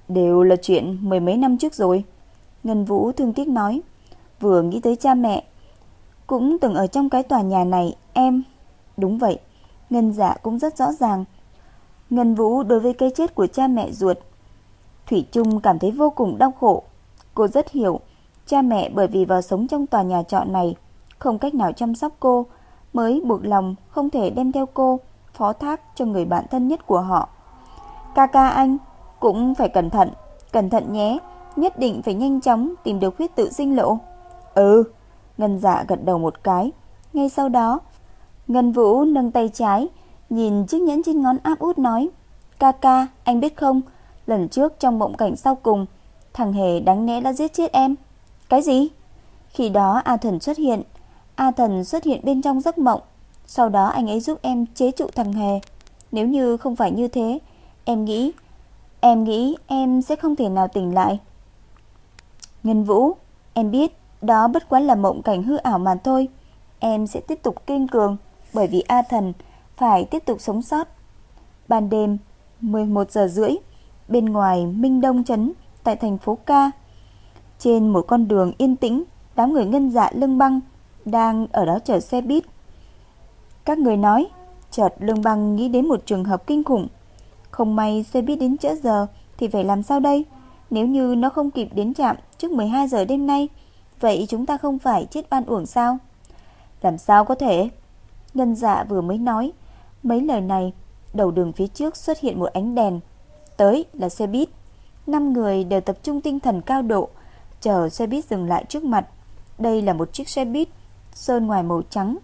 Đều là chuyện mười mấy năm trước rồi. Ngân Vũ thương tiếc nói vừa nghĩ tới cha mẹ. Cũng từng ở trong cái tòa nhà này, em. Đúng vậy, Ngân dạ cũng rất rõ ràng. Ngân Vũ đối với cái chết của cha mẹ ruột, Thủy Trung cảm thấy vô cùng đau khổ. Cô rất hiểu, cha mẹ bởi vì vào sống trong tòa nhà trọ này, không cách nào chăm sóc cô, mới buộc lòng không thể đem theo cô, phó thác cho người bạn thân nhất của họ. Ca ca anh, cũng phải cẩn thận, cẩn thận nhé, nhất định phải nhanh chóng tìm được huyết tự sinh lộ. Ừ, Ngân dạ gật đầu một cái. Ngay sau đó, Ngân Vũ nâng tay trái, nhìn chiếc nhẫn trên ngón áp út nói. Ca ca, anh biết không, lần trước trong mộng cảnh sau cùng, thằng Hề đáng lẽ đã giết chết em. Cái gì? Khi đó A Thần xuất hiện, A Thần xuất hiện bên trong giấc mộng. Sau đó anh ấy giúp em chế trụ thằng Hề. Nếu như không phải như thế, em nghĩ, em nghĩ em sẽ không thể nào tỉnh lại. Ngân Vũ, em biết đó bất quá là mộng cảnh hư ảo mà thôi. Em sẽ tiếp tục kiên cường bởi vì A Thần phải tiếp tục sống sót. Ban đêm, 11 giờ rưỡi, bên ngoài Minh Đông Trấn tại thành phố Ca. Trên một con đường yên tĩnh, đám người ngân dạ lưng băng đang ở đó chờ xe buýt. Các người nói, chợt lưng băng nghĩ đến một trường hợp kinh khủng. Không may xe buýt đến trễ giờ thì phải làm sao đây? Nếu như nó không kịp đến trạm trước 12 giờ đêm nay, Vậy chúng ta không phải chết oan uổng sao? Làm sao có thể? Ngân dạ vừa mới nói. Mấy lời này, đầu đường phía trước xuất hiện một ánh đèn. Tới là xe buýt. Năm người đều tập trung tinh thần cao độ, chờ xe buýt dừng lại trước mặt. Đây là một chiếc xe buýt sơn ngoài màu trắng.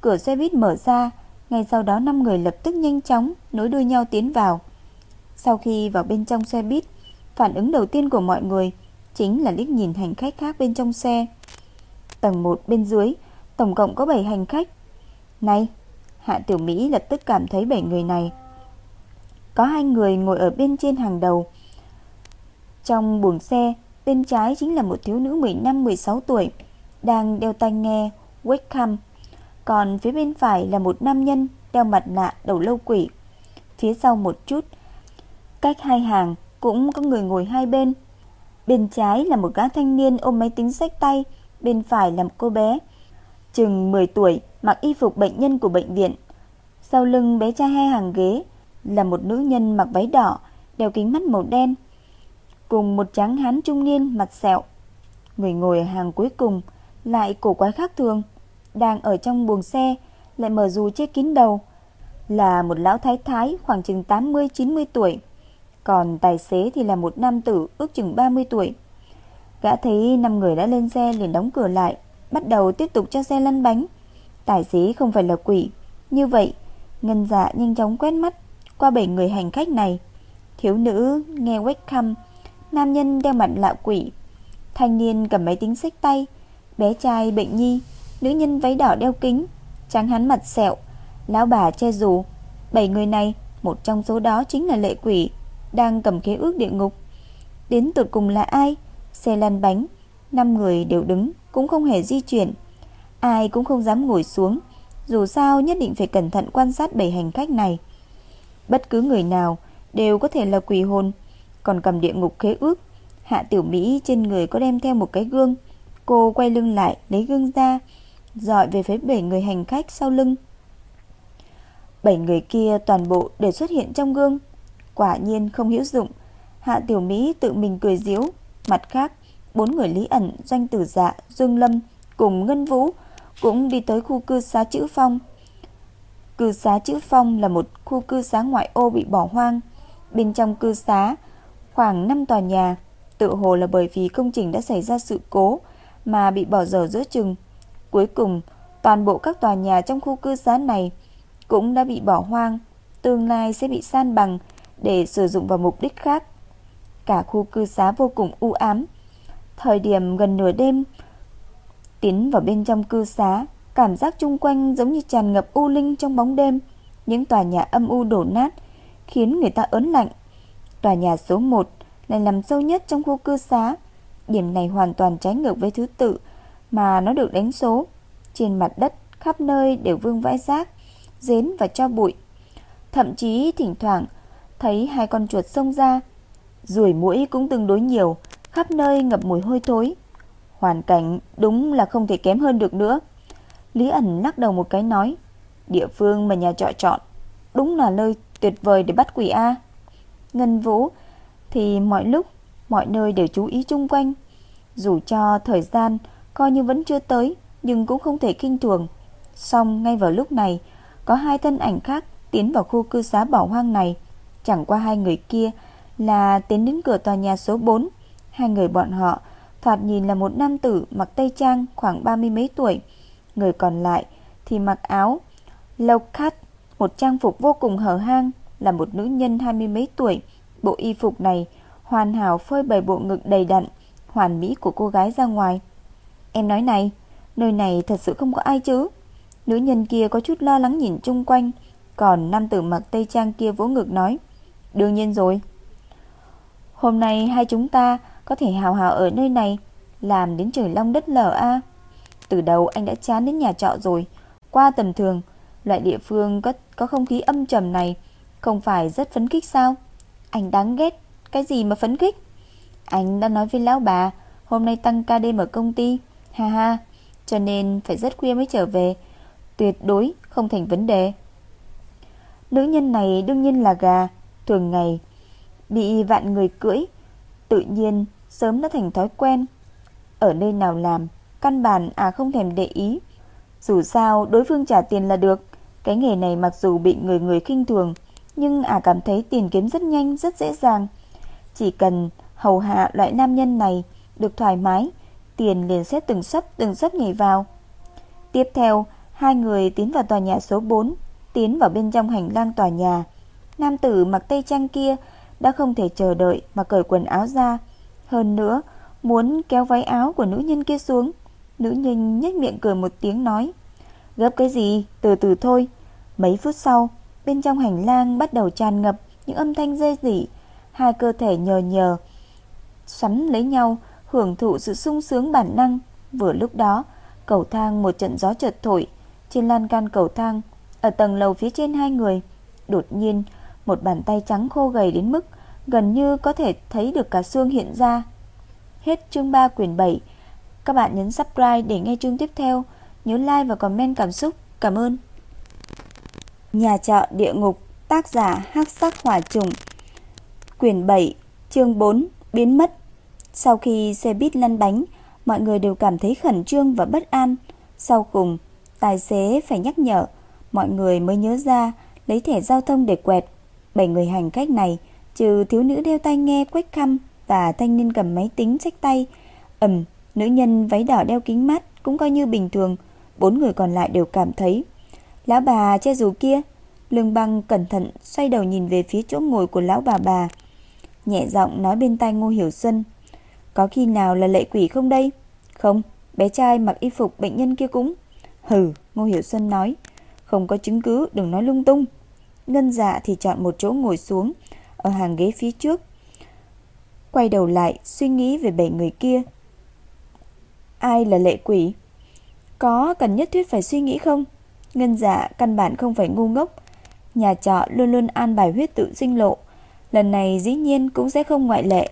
Cửa xe buýt mở ra, ngay sau đó năm người lập tức nhanh chóng nối đuôi nhau tiến vào. Sau khi vào bên trong xe buýt, phản ứng đầu tiên của mọi người chính là liếc nhìn hành khách khác bên trong xe. Tầng 1 bên dưới, tổng cộng có 7 hành khách. Này, Hạ Tiểu Mỹ lập tức cảm thấy 7 người này. Có hai người ngồi ở bên trên hàng đầu. Trong buồng xe, bên trái chính là một thiếu nữ 15-16 tuổi, đang đeo tai nghe Wacom. Còn phía bên phải là một nam nhân đeo mặt nạ đầu lâu quỷ. Phía sau một chút, cách hai hàng cũng có người ngồi hai bên. Bên trái là một gã thanh niên ôm máy tính sách tay, bên phải là một cô bé chừng 10 tuổi, mặc y phục bệnh nhân của bệnh viện. Sau lưng bé trai hai hàng ghế là một nữ nhân mặc váy đỏ, đeo kính mắt màu đen, cùng một tráng hán trung niên mặt sẹo. Người ngồi ở hàng cuối cùng lại cổ quái khác thường, đang ở trong buồng xe, lại mở dù che kín đầu, là một lão thái thái khoảng chừng 80-90 tuổi. Còn tài xế thì là một nam tử ước chừng 30 tuổi. Gã thấy năm người đã lên xe liền đóng cửa lại, bắt đầu tiếp tục cho xe lăn bánh. Tài xế không phải là quỷ. Như vậy, Ngân dạ nhanh chóng quét mắt qua bảy người hành khách này. Thiếu nữ nghe welcome, nam nhân đeo mặt lạ quỷ, thanh niên cầm máy tính xách tay, bé trai bệnh nhi, nữ nhân váy đỏ đeo kính, trắng hắn mặt sẹo, lão bà che dù. Bảy người này, một trong số đó chính là lệ quỷ, đang cầm khế ước địa ngục. Đến tụt cùng là ai? Xe lăn bánh, năm người đều đứng, cũng không hề di chuyển. Ai cũng không dám ngồi xuống, dù sao nhất định phải cẩn thận quan sát bảy hành khách này. Bất cứ người nào đều có thể là quỷ hồn, còn cầm địa ngục khế ước. Hạ Tiểu Mỹ trên người có đem theo một cái gương. Cô quay lưng lại, lấy gương ra, dọi về phía bảy người hành khách sau lưng. Bảy người kia toàn bộ đều xuất hiện trong gương. Quả nhiên không hữu dụng. Hạ Tiểu Mỹ tự mình cười giễu. Mặt khác, bốn người Lý ẩn, Doanh Tử Dạ, Dương Lâm cùng Ngân Vũ cũng đi tới khu cư xá Chữ Phong. Cư xá Chữ Phong là một khu cư xá ngoại ô bị bỏ hoang. Bên trong cư xá khoảng 5 tòa nhà, tự hồ là bởi vì công trình đã xảy ra sự cố mà bị bỏ dở giữa chừng. Cuối cùng, toàn bộ các tòa nhà trong khu cư xá này cũng đã bị bỏ hoang, tương lai sẽ bị san bằng để sử dụng vào mục đích khác. Cả khu cư xá vô cùng u ám, Thời điểm gần nửa đêm, tiến vào bên trong cư xá, cảm giác chung quanh giống như tràn ngập u linh trong bóng đêm, những tòa nhà âm u đổ nát khiến người ta ớn lạnh. Tòa nhà số 1 lại nằm sâu nhất trong khu cư xá, điểm này hoàn toàn trái ngược với thứ tự mà nó được đánh số. Trên mặt đất khắp nơi đều vương vãi rác, dến và cho bụi. Thậm chí thỉnh thoảng thấy hai con chuột xông ra, ruồi mũi cũng tương đối nhiều, khắp nơi ngập mùi hôi thối. Hoàn cảnh đúng là không thể kém hơn được nữa. Lý ẩn lắc đầu một cái nói, địa phương mà nhà trọ chọn, đúng là nơi tuyệt vời để bắt quỷ A. Ngân Vũ thì mọi lúc, mọi nơi đều chú ý chung quanh. Dù cho thời gian coi như vẫn chưa tới, nhưng cũng không thể kinh thường. Xong ngay vào lúc này, có hai thân ảnh khác tiến vào khu cư xá bỏ hoang này. Chẳng qua hai người kia là tiến đến cửa tòa nhà số 4 Hai người bọn họ thoạt nhìn là một nam tử mặc tây trang khoảng ba mươi mấy tuổi. Người còn lại thì mặc áo lâu cắt, một trang phục vô cùng hở hang, là một nữ nhân hai mươi mấy tuổi. Bộ y phục này hoàn hảo phơi bày bộ ngực đầy đặn, hoàn mỹ của cô gái ra ngoài. Em nói này, nơi này thật sự không có ai chứ? Nữ nhân kia có chút lo lắng nhìn chung quanh, còn nam tử mặc tây trang kia vỗ ngực nói, đương nhiên rồi. Hôm nay hai chúng ta có thể hào hào ở nơi này Làm đến trời long đất lở a. Từ đầu anh đã chán đến nhà trọ rồi. Qua tầm thường Loại địa phương có, có không khí âm trầm này Không phải rất phấn khích sao? Anh đáng ghét Cái gì mà phấn khích? Anh đã nói với lão bà Hôm nay tăng ca đêm ở công ty. Ha ha Cho nên phải rất khuya mới trở về. Tuyệt đối không thành vấn đề. Nữ nhân này đương nhiên là gà. Thường ngày Bị vạn người cưỡi Tự nhiên sớm đã thành thói quen. Ở nơi nào làm, căn bản à không thèm để ý. Dù sao đối phương trả tiền là được, cái nghề này mặc dù bị người người khinh thường, nhưng à cảm thấy tiền kiếm rất nhanh, rất dễ dàng. Chỉ cần hầu hạ loại nam nhân này được thoải mái, tiền liền sẽ từng sấp từng sấp nhảy vào. Tiếp theo, hai người tiến vào tòa nhà số 4, tiến vào bên trong hành lang tòa nhà. Nam tử mặc tây trang kia đã không thể chờ đợi mà cởi quần áo ra. Hơn nữa, muốn kéo váy áo của nữ nhân kia xuống. Nữ nhân nhếch miệng cười một tiếng nói, gấp cái gì, từ từ thôi. Mấy phút sau, bên trong hành lang bắt đầu tràn ngập những âm thanh dây dỉ, hai cơ thể nhờ nhờ, xoắn lấy nhau, hưởng thụ sự sung sướng bản năng. Vừa lúc đó, cầu thang một trận gió chợt thổi, trên lan can cầu thang, ở tầng lầu phía trên hai người, đột nhiên một bàn tay trắng khô gầy đến mức gần như có thể thấy được cả xương hiện ra. Hết chương 3 quyển 7. Các bạn nhấn subscribe để nghe chương tiếp theo. Nhớ like và comment cảm xúc. Cảm ơn. Nhà trọ địa ngục, tác giả Hắc Sắc Hỏa Trùng. Quyển 7, chương 4, biến mất. Sau khi xe buýt lăn bánh, mọi người đều cảm thấy khẩn trương và bất an. Sau cùng, tài xế phải nhắc nhở, mọi người mới nhớ ra lấy thẻ giao thông để quẹt. Bảy người hành khách này, trừ thiếu nữ đeo tai nghe quách khăm và thanh niên cầm máy tính sách tay, ầm, nữ nhân váy đỏ đeo kính mắt cũng coi như bình thường, bốn người còn lại đều cảm thấy. Lão bà che dù kia, Lương Băng cẩn thận xoay đầu nhìn về phía chỗ ngồi của lão bà bà, nhẹ giọng nói bên tai Ngô Hiểu Xuân, có khi nào là lệ quỷ không đây? Không, bé trai mặc y phục bệnh nhân kia cũng. Hừ, Ngô Hiểu Xuân nói, không có chứng cứ đừng nói lung tung. Ngân dạ thì chọn một chỗ ngồi xuống ở hàng ghế phía trước. Quay đầu lại suy nghĩ về bảy người kia. Ai là lệ quỷ? Có cần nhất thiết phải suy nghĩ không? Ngân dạ căn bản không phải ngu ngốc. Nhà trọ luôn luôn an bài huyết tự sinh lộ. Lần này dĩ nhiên cũng sẽ không ngoại lệ.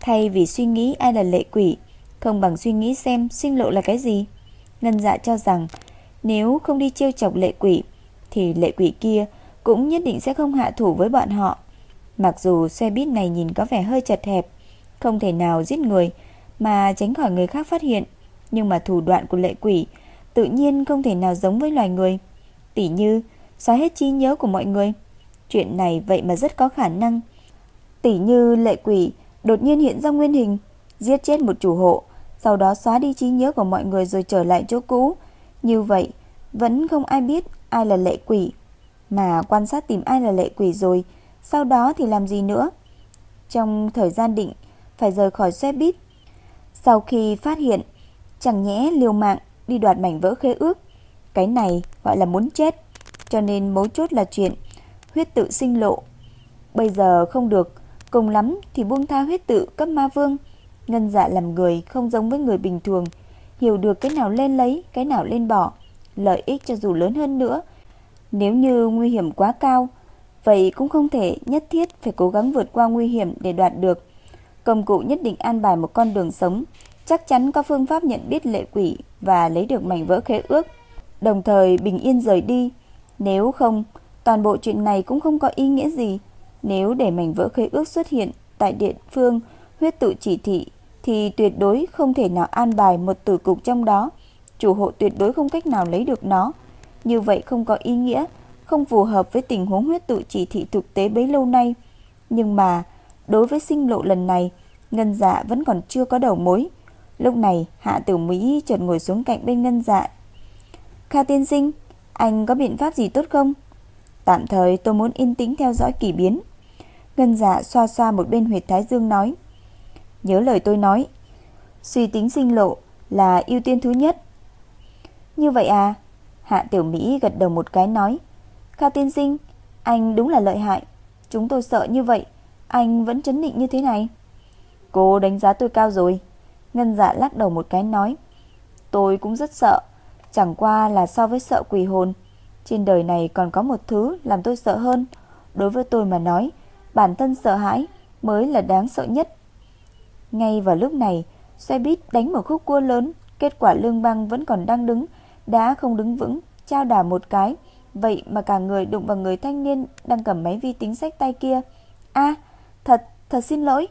Thay vì suy nghĩ ai là lệ quỷ, không bằng suy nghĩ xem sinh lộ là cái gì. Ngân dạ cho rằng nếu không đi trêu chọc lệ quỷ, thì lệ quỷ kia cũng nhất định sẽ không hạ thủ với bọn họ. Mặc dù xe buýt này nhìn có vẻ hơi chật hẹp, không thể nào giết người mà tránh khỏi người khác phát hiện, nhưng mà thủ đoạn của lệ quỷ tự nhiên không thể nào giống với loài người. tỷ như xóa hết trí nhớ của mọi người. Chuyện này vậy mà rất có khả năng. tỷ như lệ quỷ đột nhiên hiện ra nguyên hình, giết chết một chủ hộ, sau đó xóa đi trí nhớ của mọi người rồi trở lại chỗ cũ. Như vậy, vẫn không ai biết ai là lệ quỷ. Mà quan sát tìm ai là lệ quỷ rồi, sau đó thì làm gì nữa? Trong thời gian định, phải rời khỏi xe buýt. Sau khi phát hiện, chẳng nhẽ liều mạng đi đoạt mảnh vỡ khế ước. Cái này gọi là muốn chết, cho nên mấu chốt là chuyện huyết tự sinh lộ. Bây giờ không được, cùng lắm thì buông tha huyết tự cấp ma vương. Ngân dạ làm người không giống với người bình thường, hiểu được cái nào lên lấy, cái nào lên bỏ, lợi ích cho dù lớn hơn nữa. Nếu như nguy hiểm quá cao, vậy cũng không thể nhất thiết phải cố gắng vượt qua nguy hiểm để đoạt được. Công cụ nhất định an bài một con đường sống, chắc chắn có phương pháp nhận biết lệ quỷ và lấy được mảnh vỡ khế ước, đồng thời bình yên rời đi. Nếu không, toàn bộ chuyện này cũng không có ý nghĩa gì. Nếu để mảnh vỡ khế ước xuất hiện tại địa phương huyết tự chỉ thị thì tuyệt đối không thể nào an bài một tử cục trong đó. Chủ hộ tuyệt đối không cách nào lấy được nó. Như vậy không có ý nghĩa, không phù hợp với tình huống huyết tự chỉ thị thực tế bấy lâu nay. Nhưng mà, đối với sinh lộ lần này, Ngân Dạ vẫn còn chưa có đầu mối. Lúc này, Hạ Tử Mỹ chợt ngồi xuống cạnh bên Ngân Dạ. "Kha tiên sinh, anh có biện pháp gì tốt không?" "Tạm thời tôi muốn yên tĩnh theo dõi kỳ biến." Ngân Dạ xoa xoa một bên huyệt thái dương nói: "Nhớ lời tôi nói, suy tính sinh lộ là ưu tiên thứ nhất." "Như vậy à?" Hạ Tiểu Mỹ gật đầu một cái nói: "Kha tiên sinh, anh đúng là lợi hại, chúng tôi sợ như vậy, anh vẫn trấn định như thế này." Cô đánh giá tôi cao rồi. Ngân dạ lắc đầu một cái nói. Tôi cũng rất sợ. Chẳng qua là so với sợ quỷ hồn. Trên đời này còn có một thứ làm tôi sợ hơn. Đối với tôi mà nói, bản thân sợ hãi mới là đáng sợ nhất. Ngay vào lúc này, xe buýt đánh một khúc cua lớn. Kết quả lương băng vẫn còn đang đứng, đã không đứng vững, trao đảo một cái. Vậy mà cả người đụng vào người thanh niên đang cầm máy vi tính sách tay kia. a thật, thật xin lỗi.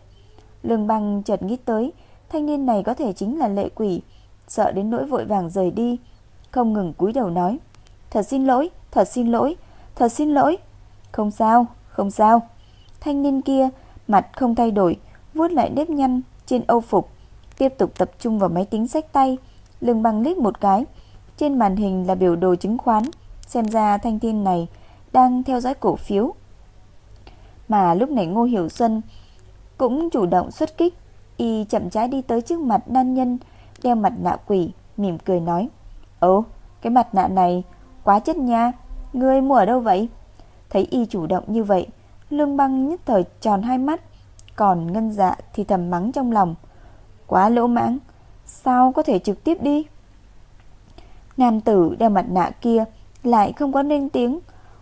Lương băng chợt nghĩ tới, thanh niên này có thể chính là lệ quỷ, sợ đến nỗi vội vàng rời đi, không ngừng cúi đầu nói: "Thật xin lỗi, thật xin lỗi, thật xin lỗi." "Không sao, không sao." Thanh niên kia mặt không thay đổi, vuốt lại nếp nhăn trên âu phục, tiếp tục tập trung vào máy tính sách tay, Lương băng liếc một cái. Trên màn hình là biểu đồ chứng khoán, xem ra thanh thiên này đang theo dõi cổ phiếu. Mà lúc này Ngô Hiểu Xuân cũng chủ động xuất kích, y chậm rãi đi tới trước mặt nan nhân đeo mặt nạ quỷ, mỉm cười nói: "Ồ, cái mặt nạ này quá chất nha, ngươi mua ở đâu vậy?" Thấy y chủ động như vậy, Lương Băng nhất thời tròn hai mắt, còn Ngân Dạ thì thầm mắng trong lòng, quá lỗ mãng, sao có thể trực tiếp đi? Nam tử đeo mặt nạ kia lại không có lên tiếng,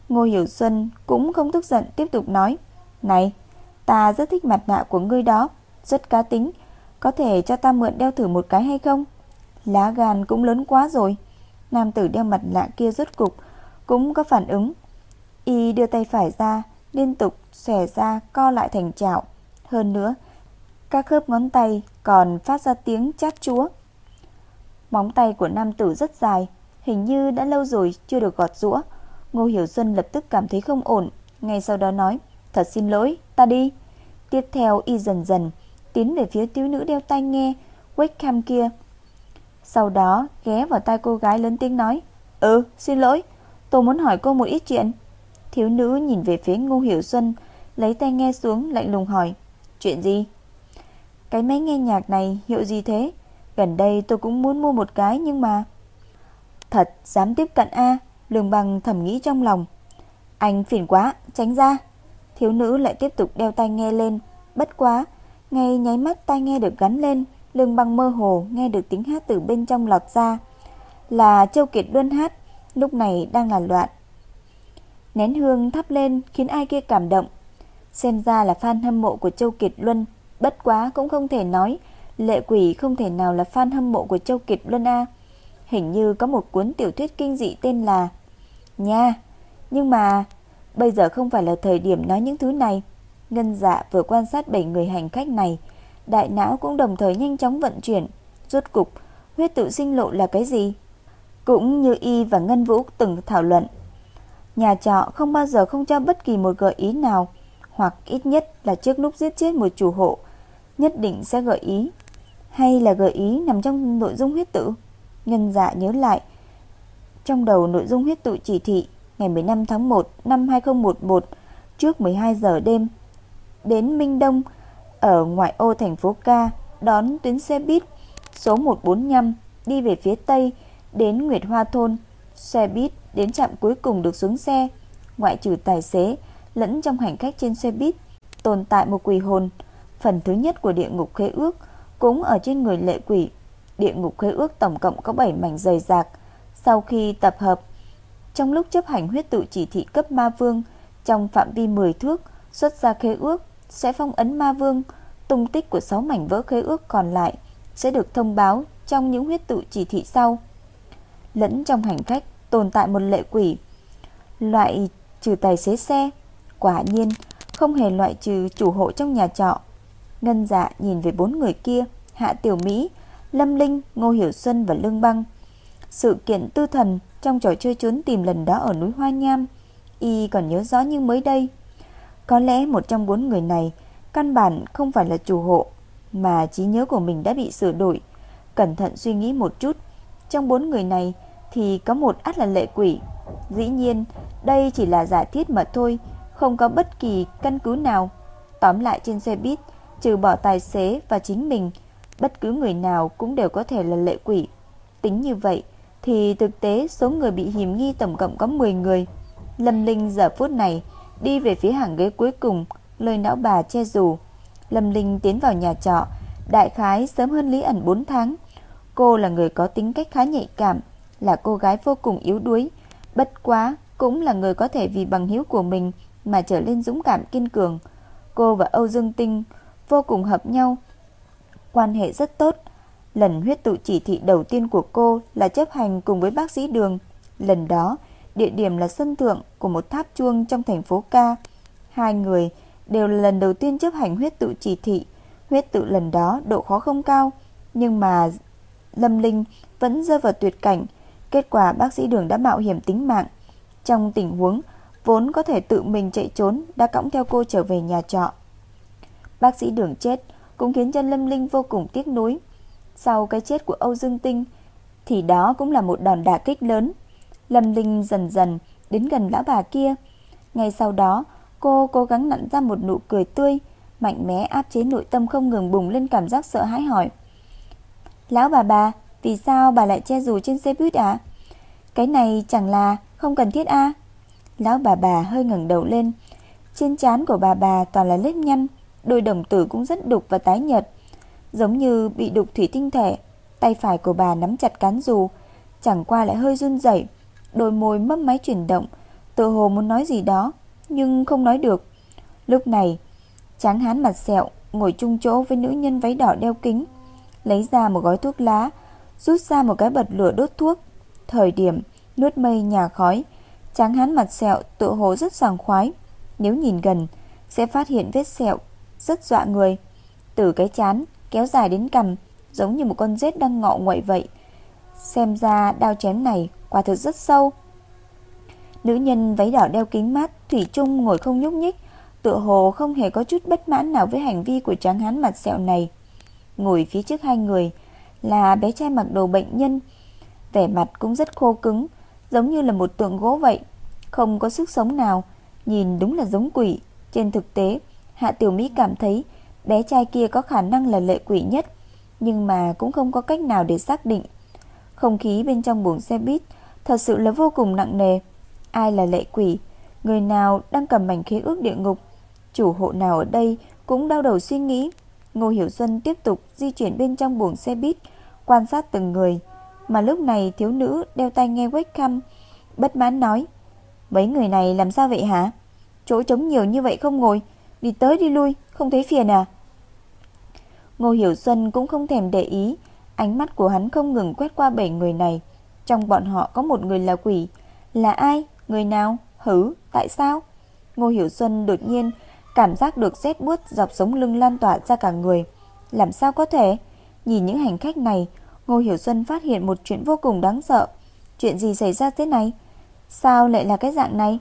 Ngô Hiểu Xuân cũng không tức giận tiếp tục nói, "Này, ta rất thích mặt nạ của ngươi đó, rất cá tính, có thể cho ta mượn đeo thử một cái hay không?" Lá gan cũng lớn quá rồi. Nam tử đeo mặt nạ kia rốt cục cũng có phản ứng. Y đưa tay phải ra, liên tục xòe ra co lại thành chảo. Hơn nữa, các khớp ngón tay còn phát ra tiếng chát chúa. Móng tay của nam tử rất dài, hình như đã lâu rồi chưa được gọt rũa. Ngô Hiểu Xuân lập tức cảm thấy không ổn, ngay sau đó nói, thật xin lỗi, ta đi. Tiếp theo y dần dần tiến về phía thiếu nữ đeo tai nghe, webcam kia. Sau đó ghé vào tai cô gái lớn tiếng nói, Ừ, xin lỗi, tôi muốn hỏi cô một ít chuyện. Thiếu nữ nhìn về phía Ngô Hiểu Xuân, lấy tay nghe xuống lạnh lùng hỏi, chuyện gì? Cái máy nghe nhạc này hiệu gì thế? Gần đây tôi cũng muốn mua một cái nhưng mà... Thật, dám tiếp cận A, Lương Bằng thầm nghĩ trong lòng. Anh phiền quá, tránh ra. Thiếu nữ lại tiếp tục đeo tai nghe lên, bất quá, ngay nháy mắt tai nghe được gắn lên, Lương Bằng mơ hồ nghe được tiếng hát từ bên trong lọt ra. Là Châu Kiệt Luân hát, lúc này đang là loạn. Nén hương thắp lên khiến ai kia cảm động. Xem ra là fan hâm mộ của Châu Kiệt Luân, bất quá cũng không thể nói Lệ Quỷ không thể nào là fan hâm mộ của Châu Kiệt Luân a. Hình như có một cuốn tiểu thuyết kinh dị tên là Nha, nhưng mà bây giờ không phải là thời điểm nói những thứ này. Ngân Dạ vừa quan sát bảy người hành khách này, đại não cũng đồng thời nhanh chóng vận chuyển, rốt cục huyết tự sinh lộ là cái gì? Cũng như Y và Ngân Vũ từng thảo luận, nhà trọ không bao giờ không cho bất kỳ một gợi ý nào, hoặc ít nhất là trước lúc giết chết một chủ hộ, nhất định sẽ gợi ý, hay là gợi ý nằm trong nội dung huyết tự. nhân Dạ nhớ lại trong đầu nội dung huyết tự chỉ thị ngày 15 tháng 1 năm 2011 trước 12 giờ đêm đến Minh Đông ở ngoại ô thành phố Ca đón tuyến xe buýt số 145 đi về phía Tây đến Nguyệt Hoa Thôn. Xe buýt đến trạm cuối cùng được xuống xe, ngoại trừ tài xế lẫn trong hành khách trên xe buýt tồn tại một quỷ hồn. Phần thứ nhất của địa ngục khế ước cũng ở trên người lệ quỷ. Địa ngục khế ước tổng cộng có 7 mảnh dày dạc. Sau khi tập hợp, trong lúc chấp hành huyết tự chỉ thị cấp ma vương trong phạm vi 10 thước xuất ra khế ước sẽ phong ấn ma vương, tung tích của 6 mảnh vỡ khế ước còn lại sẽ được thông báo trong những huyết tự chỉ thị sau. Lẫn trong hành khách tồn tại một lệ quỷ, loại trừ tài xế xe, quả nhiên không hề loại trừ chủ hộ trong nhà trọ. Ngân Dạ nhìn về bốn người kia, Hạ Tiểu Mỹ, Lâm Linh, Ngô Hiểu Xuân và Lương Băng. Sự kiện tư thần trong trò chơi trốn tìm lần đó ở núi Hoa Nham, y còn nhớ rõ như mới đây. Có lẽ một trong bốn người này căn bản không phải là chủ hộ, mà trí nhớ của mình đã bị sửa đổi. Cẩn thận suy nghĩ một chút, trong bốn người này thì có một ắt là lệ quỷ. Dĩ nhiên, đây chỉ là giả thiết mà thôi, không có bất kỳ căn cứ nào. Tóm lại trên xe buýt, trừ bỏ tài xế và chính mình, bất cứ người nào cũng đều có thể là lệ quỷ. Tính như vậy thì thực tế số người bị hiểm nghi tổng cộng có 10 người. Lâm Linh giờ phút này đi về phía hàng ghế cuối cùng, lời não bà che dù. Lâm Linh tiến vào nhà trọ, đại khái sớm hơn Lý ẩn 4 tháng. Cô là người có tính cách khá nhạy cảm, là cô gái vô cùng yếu đuối, bất quá cũng là người có thể vì bằng hiếu của mình mà trở nên dũng cảm kiên cường. Cô và Âu Dương Tinh vô cùng hợp nhau, quan hệ rất tốt. Lần huyết tụ chỉ thị đầu tiên của cô là chấp hành cùng với bác sĩ Đường. Lần đó, địa điểm là sân thượng của một tháp chuông trong thành phố Ca. Hai người đều là lần đầu tiên chấp hành huyết tụ chỉ thị. Huyết tụ lần đó độ khó không cao, nhưng mà Lâm Linh vẫn rơi vào tuyệt cảnh. Kết quả bác sĩ Đường đã mạo hiểm tính mạng. Trong tình huống vốn có thể tự mình chạy trốn đã cõng theo cô trở về nhà trọ. Bác sĩ Đường chết, cũng khiến cho Lâm Linh vô cùng tiếc nuối. Sau cái chết của Âu Dương Tinh thì đó cũng là một đòn đả kích lớn. Lâm Linh dần dần đến gần lão bà kia. Ngay sau đó, cô cố gắng nặn ra một nụ cười tươi, mạnh mẽ áp chế nội tâm không ngừng bùng lên cảm giác sợ hãi hỏi. Lão bà bà, vì sao bà lại che dù trên xe buýt ạ? Cái này chẳng là không cần thiết a Lão bà bà hơi ngẩng đầu lên. Trên trán của bà bà toàn là lếp nhăn, đôi đồng tử cũng rất đục và tái nhợt, giống như bị đục thủy tinh thể. Tay phải của bà nắm chặt cán dù, chẳng qua lại hơi run rẩy, đôi môi mấp máy chuyển động, tự hồ muốn nói gì đó, nhưng không nói được. Lúc này, Tráng hán mặt sẹo ngồi chung chỗ với nữ nhân váy đỏ đeo kính, lấy ra một gói thuốc lá, rút ra một cái bật lửa đốt thuốc. Thời điểm nuốt mây nhà khói, Tráng hán mặt sẹo tự hồ rất sảng khoái, nếu nhìn gần sẽ phát hiện vết sẹo rất dọa người, từ cái chán kéo dài đến cằm, giống như một con rết đang ngọ nguậy vậy. Xem ra đao chém này quả thực rất sâu. Nữ nhân váy đỏ đeo kính mát, thủy chung ngồi không nhúc nhích, tựa hồ không hề có chút bất mãn nào với hành vi của tráng hán mặt sẹo này. Ngồi phía trước hai người là bé trai mặc đồ bệnh nhân, vẻ mặt cũng rất khô cứng, giống như là một tượng gỗ vậy, không có sức sống nào, nhìn đúng là giống quỷ. Trên thực tế, Hạ Tiểu Mỹ cảm thấy bé trai kia có khả năng là lệ quỷ nhất, nhưng mà cũng không có cách nào để xác định. Không khí bên trong buồng xe buýt thật sự là vô cùng nặng nề. Ai là lệ quỷ? Người nào đang cầm mảnh khế ước địa ngục? Chủ hộ nào ở đây cũng đau đầu suy nghĩ. Ngô Hiểu Xuân tiếp tục di chuyển bên trong buồng xe buýt, quan sát từng người. Mà lúc này thiếu nữ đeo tai nghe webcam, bất mãn nói. Mấy người này làm sao vậy hả? Chỗ trống nhiều như vậy không ngồi, đi tới đi lui, không thấy phiền à? Ngô Hiểu Xuân cũng không thèm để ý, ánh mắt của hắn không ngừng quét qua bảy người này. Trong bọn họ có một người là quỷ. Là ai? Người nào? Hử? Tại sao? Ngô Hiểu Xuân đột nhiên cảm giác được rét buốt dọc sống lưng lan tỏa ra cả người. Làm sao có thể? Nhìn những hành khách này, Ngô Hiểu Xuân phát hiện một chuyện vô cùng đáng sợ. Chuyện gì xảy ra thế này? Sao lại là cái dạng này?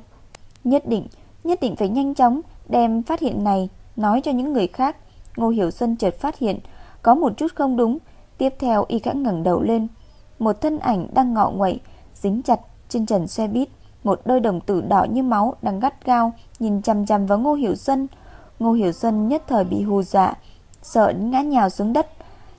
Nhất định, nhất định phải nhanh chóng đem phát hiện này nói cho những người khác. Ngô Hiểu Xuân chợt phát hiện có một chút không đúng, tiếp theo y khẽ ngẩng đầu lên, một thân ảnh đang ngọ nguậy dính chặt trên trần xe buýt, một đôi đồng tử đỏ như máu đang gắt gao nhìn chằm chằm vào Ngô Hiểu Xuân. Ngô Hiểu Xuân nhất thời bị hù dọa, sợ ngã nhào xuống đất.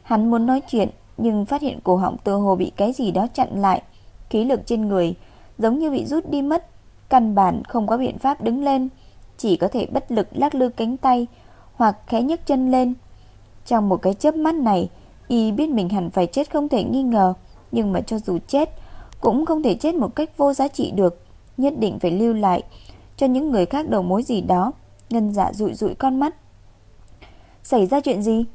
Hắn muốn nói chuyện nhưng phát hiện cổ họng tựa hồ bị cái gì đó chặn lại, khí lực trên người giống như bị rút đi mất, căn bản không có biện pháp đứng lên, chỉ có thể bất lực lắc lư cánh tay hoặc khẽ nhấc chân lên. Trong một cái chớp mắt này, y biết mình hẳn phải chết không thể nghi ngờ, nhưng mà cho dù chết cũng không thể chết một cách vô giá trị được, nhất định phải lưu lại cho những người khác đầu mối gì đó. Ngân Dạ dụi dụi con mắt. Xảy ra chuyện gì?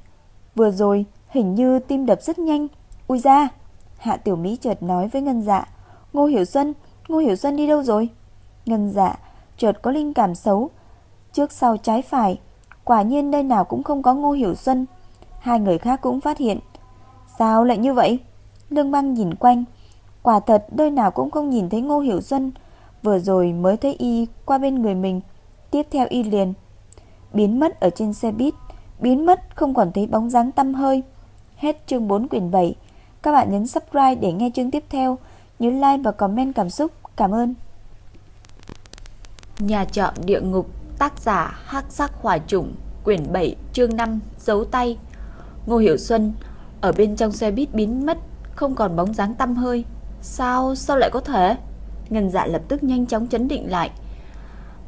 Vừa rồi hình như tim đập rất nhanh. Ui ra! Hạ Tiểu Mỹ chợt nói với Ngân Dạ, "Ngô Hiểu Xuân, Ngô Hiểu Xuân đi đâu rồi?" Ngân Dạ chợt có linh cảm xấu, trước sau trái phải, quả nhiên nơi nào cũng không có Ngô Hiểu Xuân. Hai người khác cũng phát hiện. Sao lại như vậy? Lương Băng nhìn quanh, quả thật nơi nào cũng không nhìn thấy Ngô Hiểu Xuân, vừa rồi mới thấy y qua bên người mình, tiếp theo y liền biến mất ở trên xe buýt, biến mất không còn thấy bóng dáng tăm hơi. Hết chương 4 quyển 7. Các bạn nhấn subscribe để nghe chương tiếp theo, nhớ like và comment cảm xúc. Cảm ơn. Nhà trọ địa ngục, tác giả Hắc Sắc Hỏa Chủng, quyển 7, chương 5, dấu tay. Ngô Hiểu Xuân ở bên trong xe buýt biến mất, không còn bóng dáng tăm hơi. Sao, sao lại có thể? Ngân Dạ lập tức nhanh chóng chấn định lại.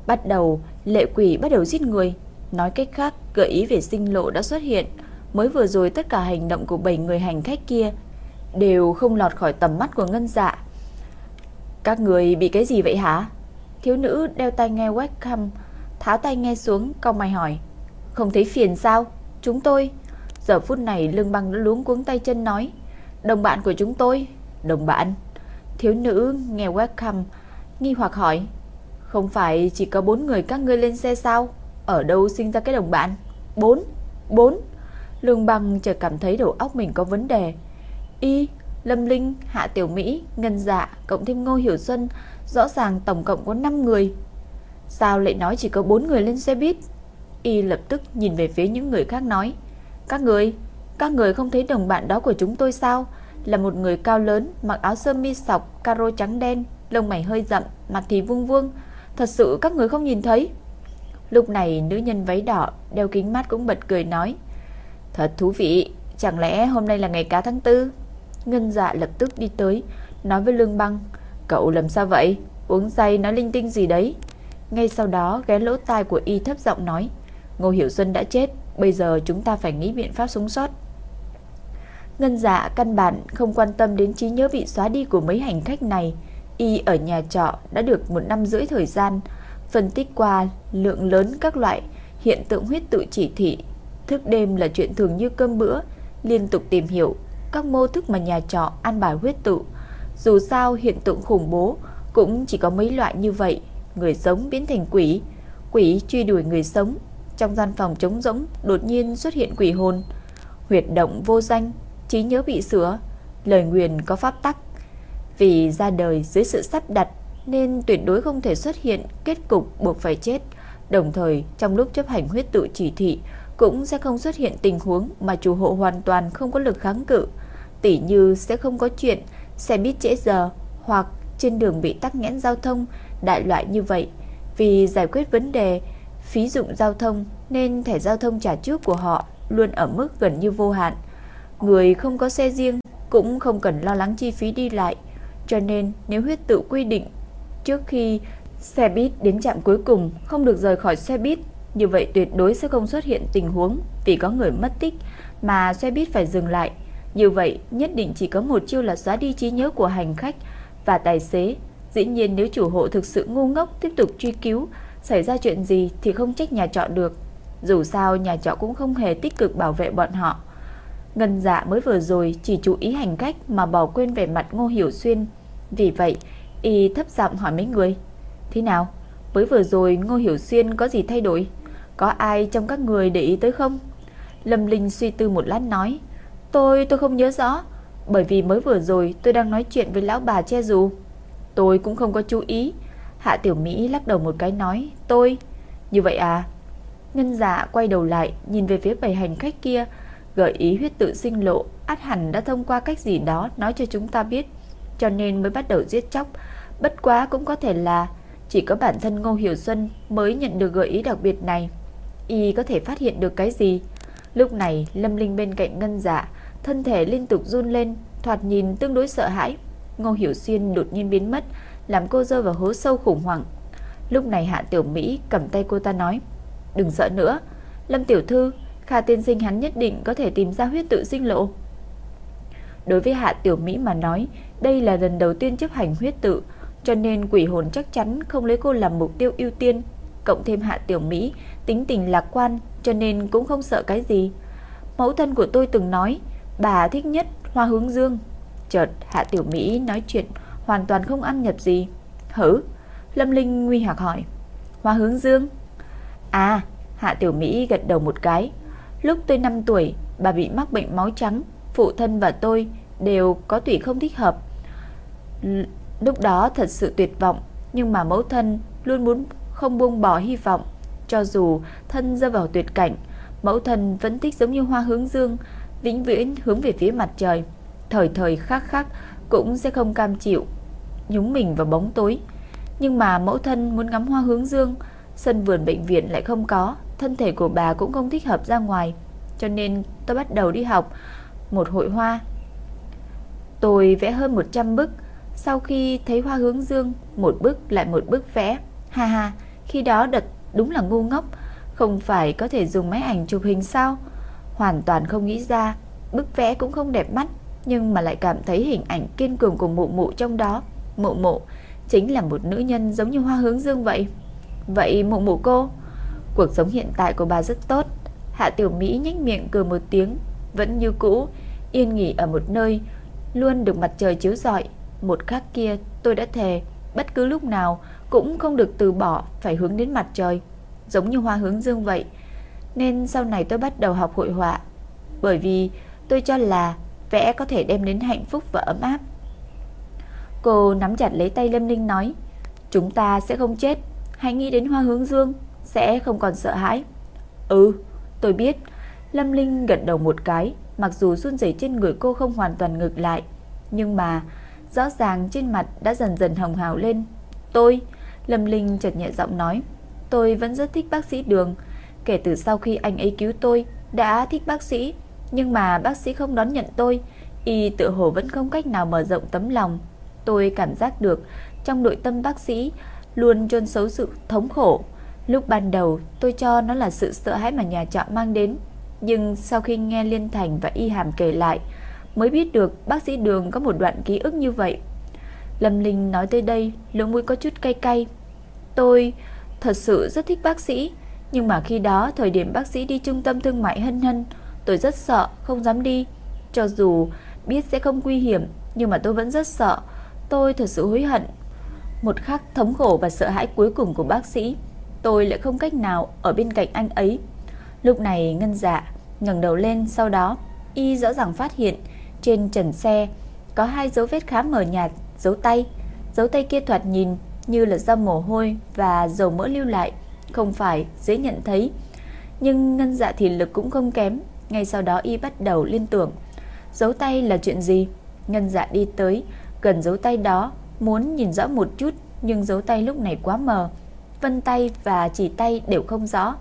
Bắt đầu, lệ quỷ bắt đầu giết người, nói cách khác, gợi ý về sinh lộ đã xuất hiện. Mới vừa rồi tất cả hành động của bảy người hành khách kia đều không lọt khỏi tầm mắt của Ngân Dạ. Các người bị cái gì vậy hả? Thiếu nữ đeo tai nghe webcam, tháo tai nghe xuống, cau mày hỏi. Không thấy phiền sao? Chúng tôi... Giờ phút này lương băng đã luống cuống tay chân nói. Đồng bạn của chúng tôi. Đồng bạn? Thiếu nữ nghe webcam, nghi hoặc hỏi. Không phải chỉ có bốn người các ngươi lên xe sao? Ở đâu sinh ra cái đồng bạn? Bốn? Bốn? Lương băng chợt cảm thấy đầu óc mình có vấn đề. Y, Lâm Linh, Hạ Tiểu Mỹ, Ngân Dạ, cộng thêm Ngô Hiểu Xuân, rõ ràng tổng cộng có 5 người. Sao lại nói chỉ có 4 người lên xe buýt? Y lập tức nhìn về phía những người khác nói, Các người, các người không thấy đồng bạn đó của chúng tôi sao? Là một người cao lớn, mặc áo sơ mi sọc, caro trắng đen, lông mày hơi rậm, mặt thì vuông vuông. Thật sự các người không nhìn thấy. Lúc này nữ nhân váy đỏ, đeo kính mắt cũng bật cười nói. Thật thú vị, chẳng lẽ hôm nay là ngày cá tháng tư? Ngân dạ lập tức đi tới, nói với Lương Băng. Cậu làm sao vậy? Uống say nói linh tinh gì đấy? Ngay sau đó ghé lỗ tai của y thấp giọng nói. Ngô Hiểu Xuân đã chết, bây giờ chúng ta phải nghĩ biện pháp sống sót. Ngân dạ căn bản không quan tâm đến trí nhớ bị xóa đi của mấy hành khách này. Y ở nhà trọ đã được một năm rưỡi thời gian, phân tích qua lượng lớn các loại hiện tượng huyết tự chỉ thị. Thức đêm là chuyện thường như cơm bữa, liên tục tìm hiểu các mô thức mà nhà trọ ăn bài huyết tự. Dù sao hiện tượng khủng bố cũng chỉ có mấy loại như vậy, người sống biến thành quỷ, quỷ truy đuổi người sống. Trong gian phòng trống rỗng đột nhiên xuất hiện quỷ hồn, huyệt động vô danh, trí nhớ bị sửa, lời nguyền có pháp tắc. Vì ra đời dưới sự sắp đặt nên tuyệt đối không thể xuất hiện kết cục buộc phải chết. Đồng thời, trong lúc chấp hành huyết tự chỉ thị, cũng sẽ không xuất hiện tình huống mà chủ hộ hoàn toàn không có lực kháng cự. Tỉ như sẽ không có chuyện xe buýt trễ giờ hoặc trên đường bị tắc nghẽn giao thông, đại loại như vậy. Vì giải quyết vấn đề phí dụng giao thông nên thẻ giao thông trả trước của họ luôn ở mức gần như vô hạn. Người không có xe riêng cũng không cần lo lắng chi phí đi lại. Cho nên nếu huyết tự quy định trước khi xe buýt đến trạm cuối cùng không được rời khỏi xe buýt, như vậy tuyệt đối sẽ không xuất hiện tình huống vì có người mất tích mà xe buýt phải dừng lại. Như vậy nhất định chỉ có một chiêu là xóa đi trí nhớ của hành khách và tài xế. Dĩ nhiên nếu chủ hộ thực sự ngu ngốc tiếp tục truy cứu, xảy ra chuyện gì thì không trách nhà trọ được. Dù sao nhà trọ cũng không hề tích cực bảo vệ bọn họ. Ngân dạ mới vừa rồi chỉ chú ý hành cách mà bỏ quên vẻ mặt Ngô Hiểu Xuyên. Vì vậy, y thấp giọng hỏi mấy người. Thế nào? Mới vừa rồi Ngô Hiểu Xuyên có gì thay đổi? Có ai trong các người để ý tới không? Lâm Linh suy tư một lát nói. Tôi, tôi không nhớ rõ. Bởi vì mới vừa rồi tôi đang nói chuyện với lão bà che dù. Tôi cũng không có chú ý. Hạ Tiểu Mỹ lắc đầu một cái nói. Tôi. Như vậy à? Ngân dạ quay đầu lại nhìn về phía bầy hành khách kia gợi ý huyết tự sinh lộ, át hẳn đã thông qua cách gì đó nói cho chúng ta biết, cho nên mới bắt đầu giết chóc. Bất quá cũng có thể là chỉ có bản thân Ngô Hiểu Xuân mới nhận được gợi ý đặc biệt này. Y có thể phát hiện được cái gì? Lúc này, Lâm Linh bên cạnh Ngân Dạ, thân thể liên tục run lên, thoạt nhìn tương đối sợ hãi. Ngô Hiểu Xuyên đột nhiên biến mất, làm cô rơi vào hố sâu khủng hoảng. Lúc này Hạ Tiểu Mỹ cầm tay cô ta nói: "Đừng sợ nữa, Lâm tiểu thư, Kha tiên sinh hắn nhất định có thể tìm ra huyết tự sinh lộ. Đối với Hạ Tiểu Mỹ mà nói, đây là lần đầu tiên chấp hành huyết tự, cho nên quỷ hồn chắc chắn không lấy cô làm mục tiêu ưu tiên. Cộng thêm Hạ Tiểu Mỹ tính tình lạc quan, cho nên cũng không sợ cái gì. Mẫu thân của tôi từng nói, bà thích nhất hoa hướng dương. Chợt Hạ Tiểu Mỹ nói chuyện hoàn toàn không ăn nhập gì. Hử? Lâm Linh nguy hoặc hỏi. Hoa hướng dương? À, Hạ Tiểu Mỹ gật đầu một cái. Lúc tôi 5 tuổi, bà bị mắc bệnh máu trắng, phụ thân và tôi đều có tủy không thích hợp. Lúc đó thật sự tuyệt vọng, nhưng mà mẫu thân luôn muốn không buông bỏ hy vọng. Cho dù thân rơi vào tuyệt cảnh, mẫu thân vẫn thích giống như hoa hướng dương, vĩnh viễn hướng về phía mặt trời. Thời thời khắc khắc cũng sẽ không cam chịu, nhúng mình vào bóng tối. Nhưng mà mẫu thân muốn ngắm hoa hướng dương, sân vườn bệnh viện lại không có, thân thể của bà cũng không thích hợp ra ngoài, cho nên tôi bắt đầu đi học một hội hoa. Tôi vẽ hơn 100 bức, sau khi thấy hoa hướng dương, một bức lại một bức vẽ. Ha ha, khi đó đợt đúng là ngu ngốc, không phải có thể dùng máy ảnh chụp hình sao? Hoàn toàn không nghĩ ra, bức vẽ cũng không đẹp mắt, nhưng mà lại cảm thấy hình ảnh kiên cường của mụ mụ trong đó. Mụ mụ chính là một nữ nhân giống như hoa hướng dương vậy. Vậy mụ mụ cô, Cuộc sống hiện tại của bà rất tốt Hạ Tiểu Mỹ nhếch miệng cười một tiếng Vẫn như cũ Yên nghỉ ở một nơi Luôn được mặt trời chiếu rọi Một khắc kia tôi đã thề Bất cứ lúc nào cũng không được từ bỏ Phải hướng đến mặt trời Giống như hoa hướng dương vậy nên sau này tôi bắt đầu học hội họa Bởi vì tôi cho là Vẽ có thể đem đến hạnh phúc và ấm áp Cô nắm chặt lấy tay Lâm Ninh nói Chúng ta sẽ không chết Hãy nghĩ đến hoa hướng dương sẽ không còn sợ hãi. Ừ, tôi biết, Lâm Linh gật đầu một cái, mặc dù run rẩy trên người cô không hoàn toàn ngược lại, nhưng mà rõ ràng trên mặt đã dần dần hồng hào lên. Tôi, Lâm Linh chợt nhẹ giọng nói, tôi vẫn rất thích bác sĩ Đường. Kể từ sau khi anh ấy cứu tôi, đã thích bác sĩ, nhưng mà bác sĩ không đón nhận tôi, y tự hồ vẫn không cách nào mở rộng tấm lòng. Tôi cảm giác được trong nội tâm bác sĩ luôn chôn xấu sự thống khổ. Lúc ban đầu tôi cho nó là sự sợ hãi mà nhà trọ mang đến, nhưng sau khi nghe Liên Thành và Y Hàm kể lại, mới biết được bác sĩ Đường có một đoạn ký ức như vậy. Lâm Linh nói tới đây, lỗ mũi có chút cay cay. Tôi thật sự rất thích bác sĩ, nhưng mà khi đó thời điểm bác sĩ đi trung tâm thương mại Hân Hân, tôi rất sợ, không dám đi. Cho dù biết sẽ không nguy hiểm, nhưng mà tôi vẫn rất sợ. Tôi thật sự hối hận. Một khắc thống khổ và sợ hãi cuối cùng của bác sĩ, tôi lại không cách nào ở bên cạnh anh ấy. Lúc này Ngân Dạ ngẩng đầu lên, sau đó y rõ ràng phát hiện trên trần xe có hai dấu vết khá mờ nhạt, dấu tay. Dấu tay kia thoạt nhìn như là do mồ hôi và dầu mỡ lưu lại, không phải dễ nhận thấy. Nhưng ngân dạ thì lực cũng không kém, ngay sau đó y bắt đầu liên tưởng. Dấu tay là chuyện gì? Ngân dạ đi tới, gần dấu tay đó, muốn nhìn rõ một chút, nhưng dấu tay lúc này quá mờ. Vân tay và chỉ tay đều không rõ,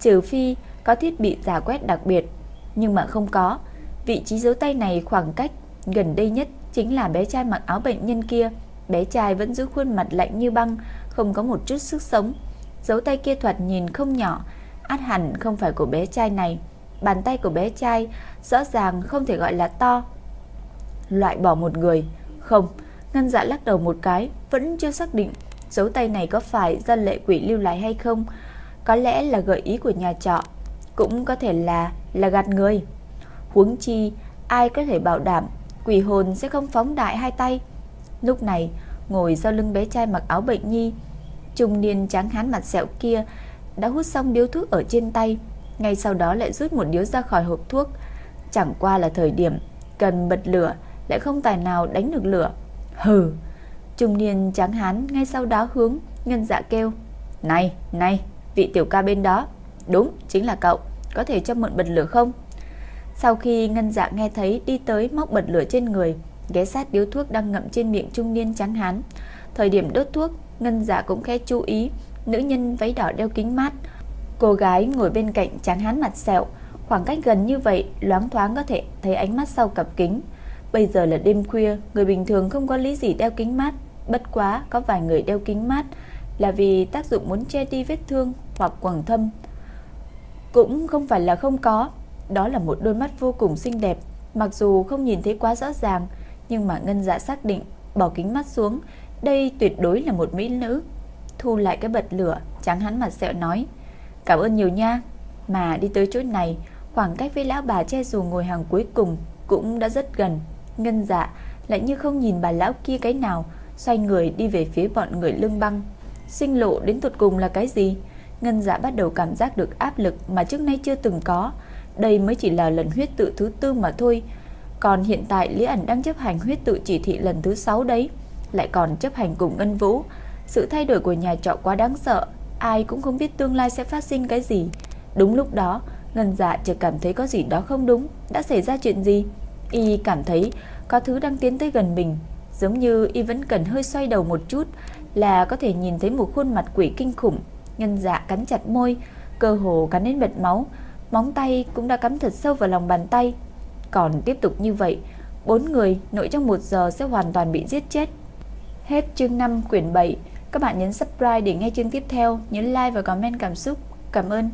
trừ phi có thiết bị giả quét đặc biệt, nhưng mà không có. Vị trí dấu tay này khoảng cách gần đây nhất chính là bé trai mặc áo bệnh nhân kia. Bé trai vẫn giữ khuôn mặt lạnh như băng, không có một chút sức sống. Dấu tay kia thoạt nhìn không nhỏ, át hẳn không phải của bé trai này. Bàn tay của bé trai rõ ràng không thể gọi là to. Loại bỏ một người. Không, Ngân dạ lắc đầu một cái, vẫn chưa xác định dấu tay này có phải do lệ quỷ lưu lại hay không. Có lẽ là gợi ý của nhà trọ, cũng có thể là là gạt người. Huống chi, ai có thể bảo đảm quỷ hồn sẽ không phóng đại hai tay. Lúc này, ngồi sau lưng bé trai mặc áo bệnh nhi, trung niên trắng hán mặt sẹo kia đã hút xong điếu thuốc ở trên tay, ngay sau đó lại rút một điếu ra khỏi hộp thuốc. Chẳng qua là thời điểm cần bật lửa, lại không tài nào đánh được lửa. Hừ, trung niên trắng hán ngay sau đó hướng ngân dạ kêu. Này, này, vị tiểu ca bên đó, đúng, chính là cậu, có thể cho mượn bật lửa không? Sau khi ngân dạ nghe thấy đi tới móc bật lửa trên người, ghé sát điếu thuốc đang ngậm trên miệng trung niên trắng hán. Thời điểm đốt thuốc, ngân dạ cũng khẽ chú ý, nữ nhân váy đỏ đeo kính mát. Cô gái ngồi bên cạnh trắng hán mặt sẹo, khoảng cách gần như vậy, loáng thoáng có thể thấy ánh mắt sau cặp kính. Bây giờ là đêm khuya, người bình thường không có lý gì đeo kính mát, bất quá có vài người đeo kính mát là vì tác dụng muốn che đi vết thương hoặc quầng thâm. Cũng không phải là không có, đó là một đôi mắt vô cùng xinh đẹp, mặc dù không nhìn thấy quá rõ ràng, nhưng mà Ngân Dạ xác định bỏ kính mắt xuống, đây tuyệt đối là một mỹ nữ. Thu lại cái bật lửa, trắng hắn mặt sẹo nói: "Cảm ơn nhiều nha." Mà đi tới chỗ này, khoảng cách với lão bà che dù ngồi hàng cuối cùng cũng đã rất gần. Ngân Dạ lại như không nhìn bà lão kia cái nào, xoay người đi về phía bọn người lưng băng. Sinh lộ đến tuột cùng là cái gì? Ngân Dạ bắt đầu cảm giác được áp lực mà trước nay chưa từng có. Đây mới chỉ là lần huyết tự thứ tư mà thôi. Còn hiện tại Lý ẩn đang chấp hành huyết tự chỉ thị lần thứ 6 đấy, lại còn chấp hành cùng Ngân Vũ. Sự thay đổi của nhà trọ quá đáng sợ, ai cũng không biết tương lai sẽ phát sinh cái gì. Đúng lúc đó, Ngân Dạ chợt cảm thấy có gì đó không đúng, đã xảy ra chuyện gì? Y cảm thấy có thứ đang tiến tới gần mình, giống như y vẫn cần hơi xoay đầu một chút là có thể nhìn thấy một khuôn mặt quỷ kinh khủng. Ngân Dạ cắn chặt môi, cơ hồ cắn đến bật máu, móng tay cũng đã cắm thật sâu vào lòng bàn tay. Còn tiếp tục như vậy, bốn người nội trong một giờ sẽ hoàn toàn bị giết chết. Hết chương 5 quyển 7. Các bạn nhấn subscribe để nghe chương tiếp theo, nhấn like và comment cảm xúc. Cảm ơn.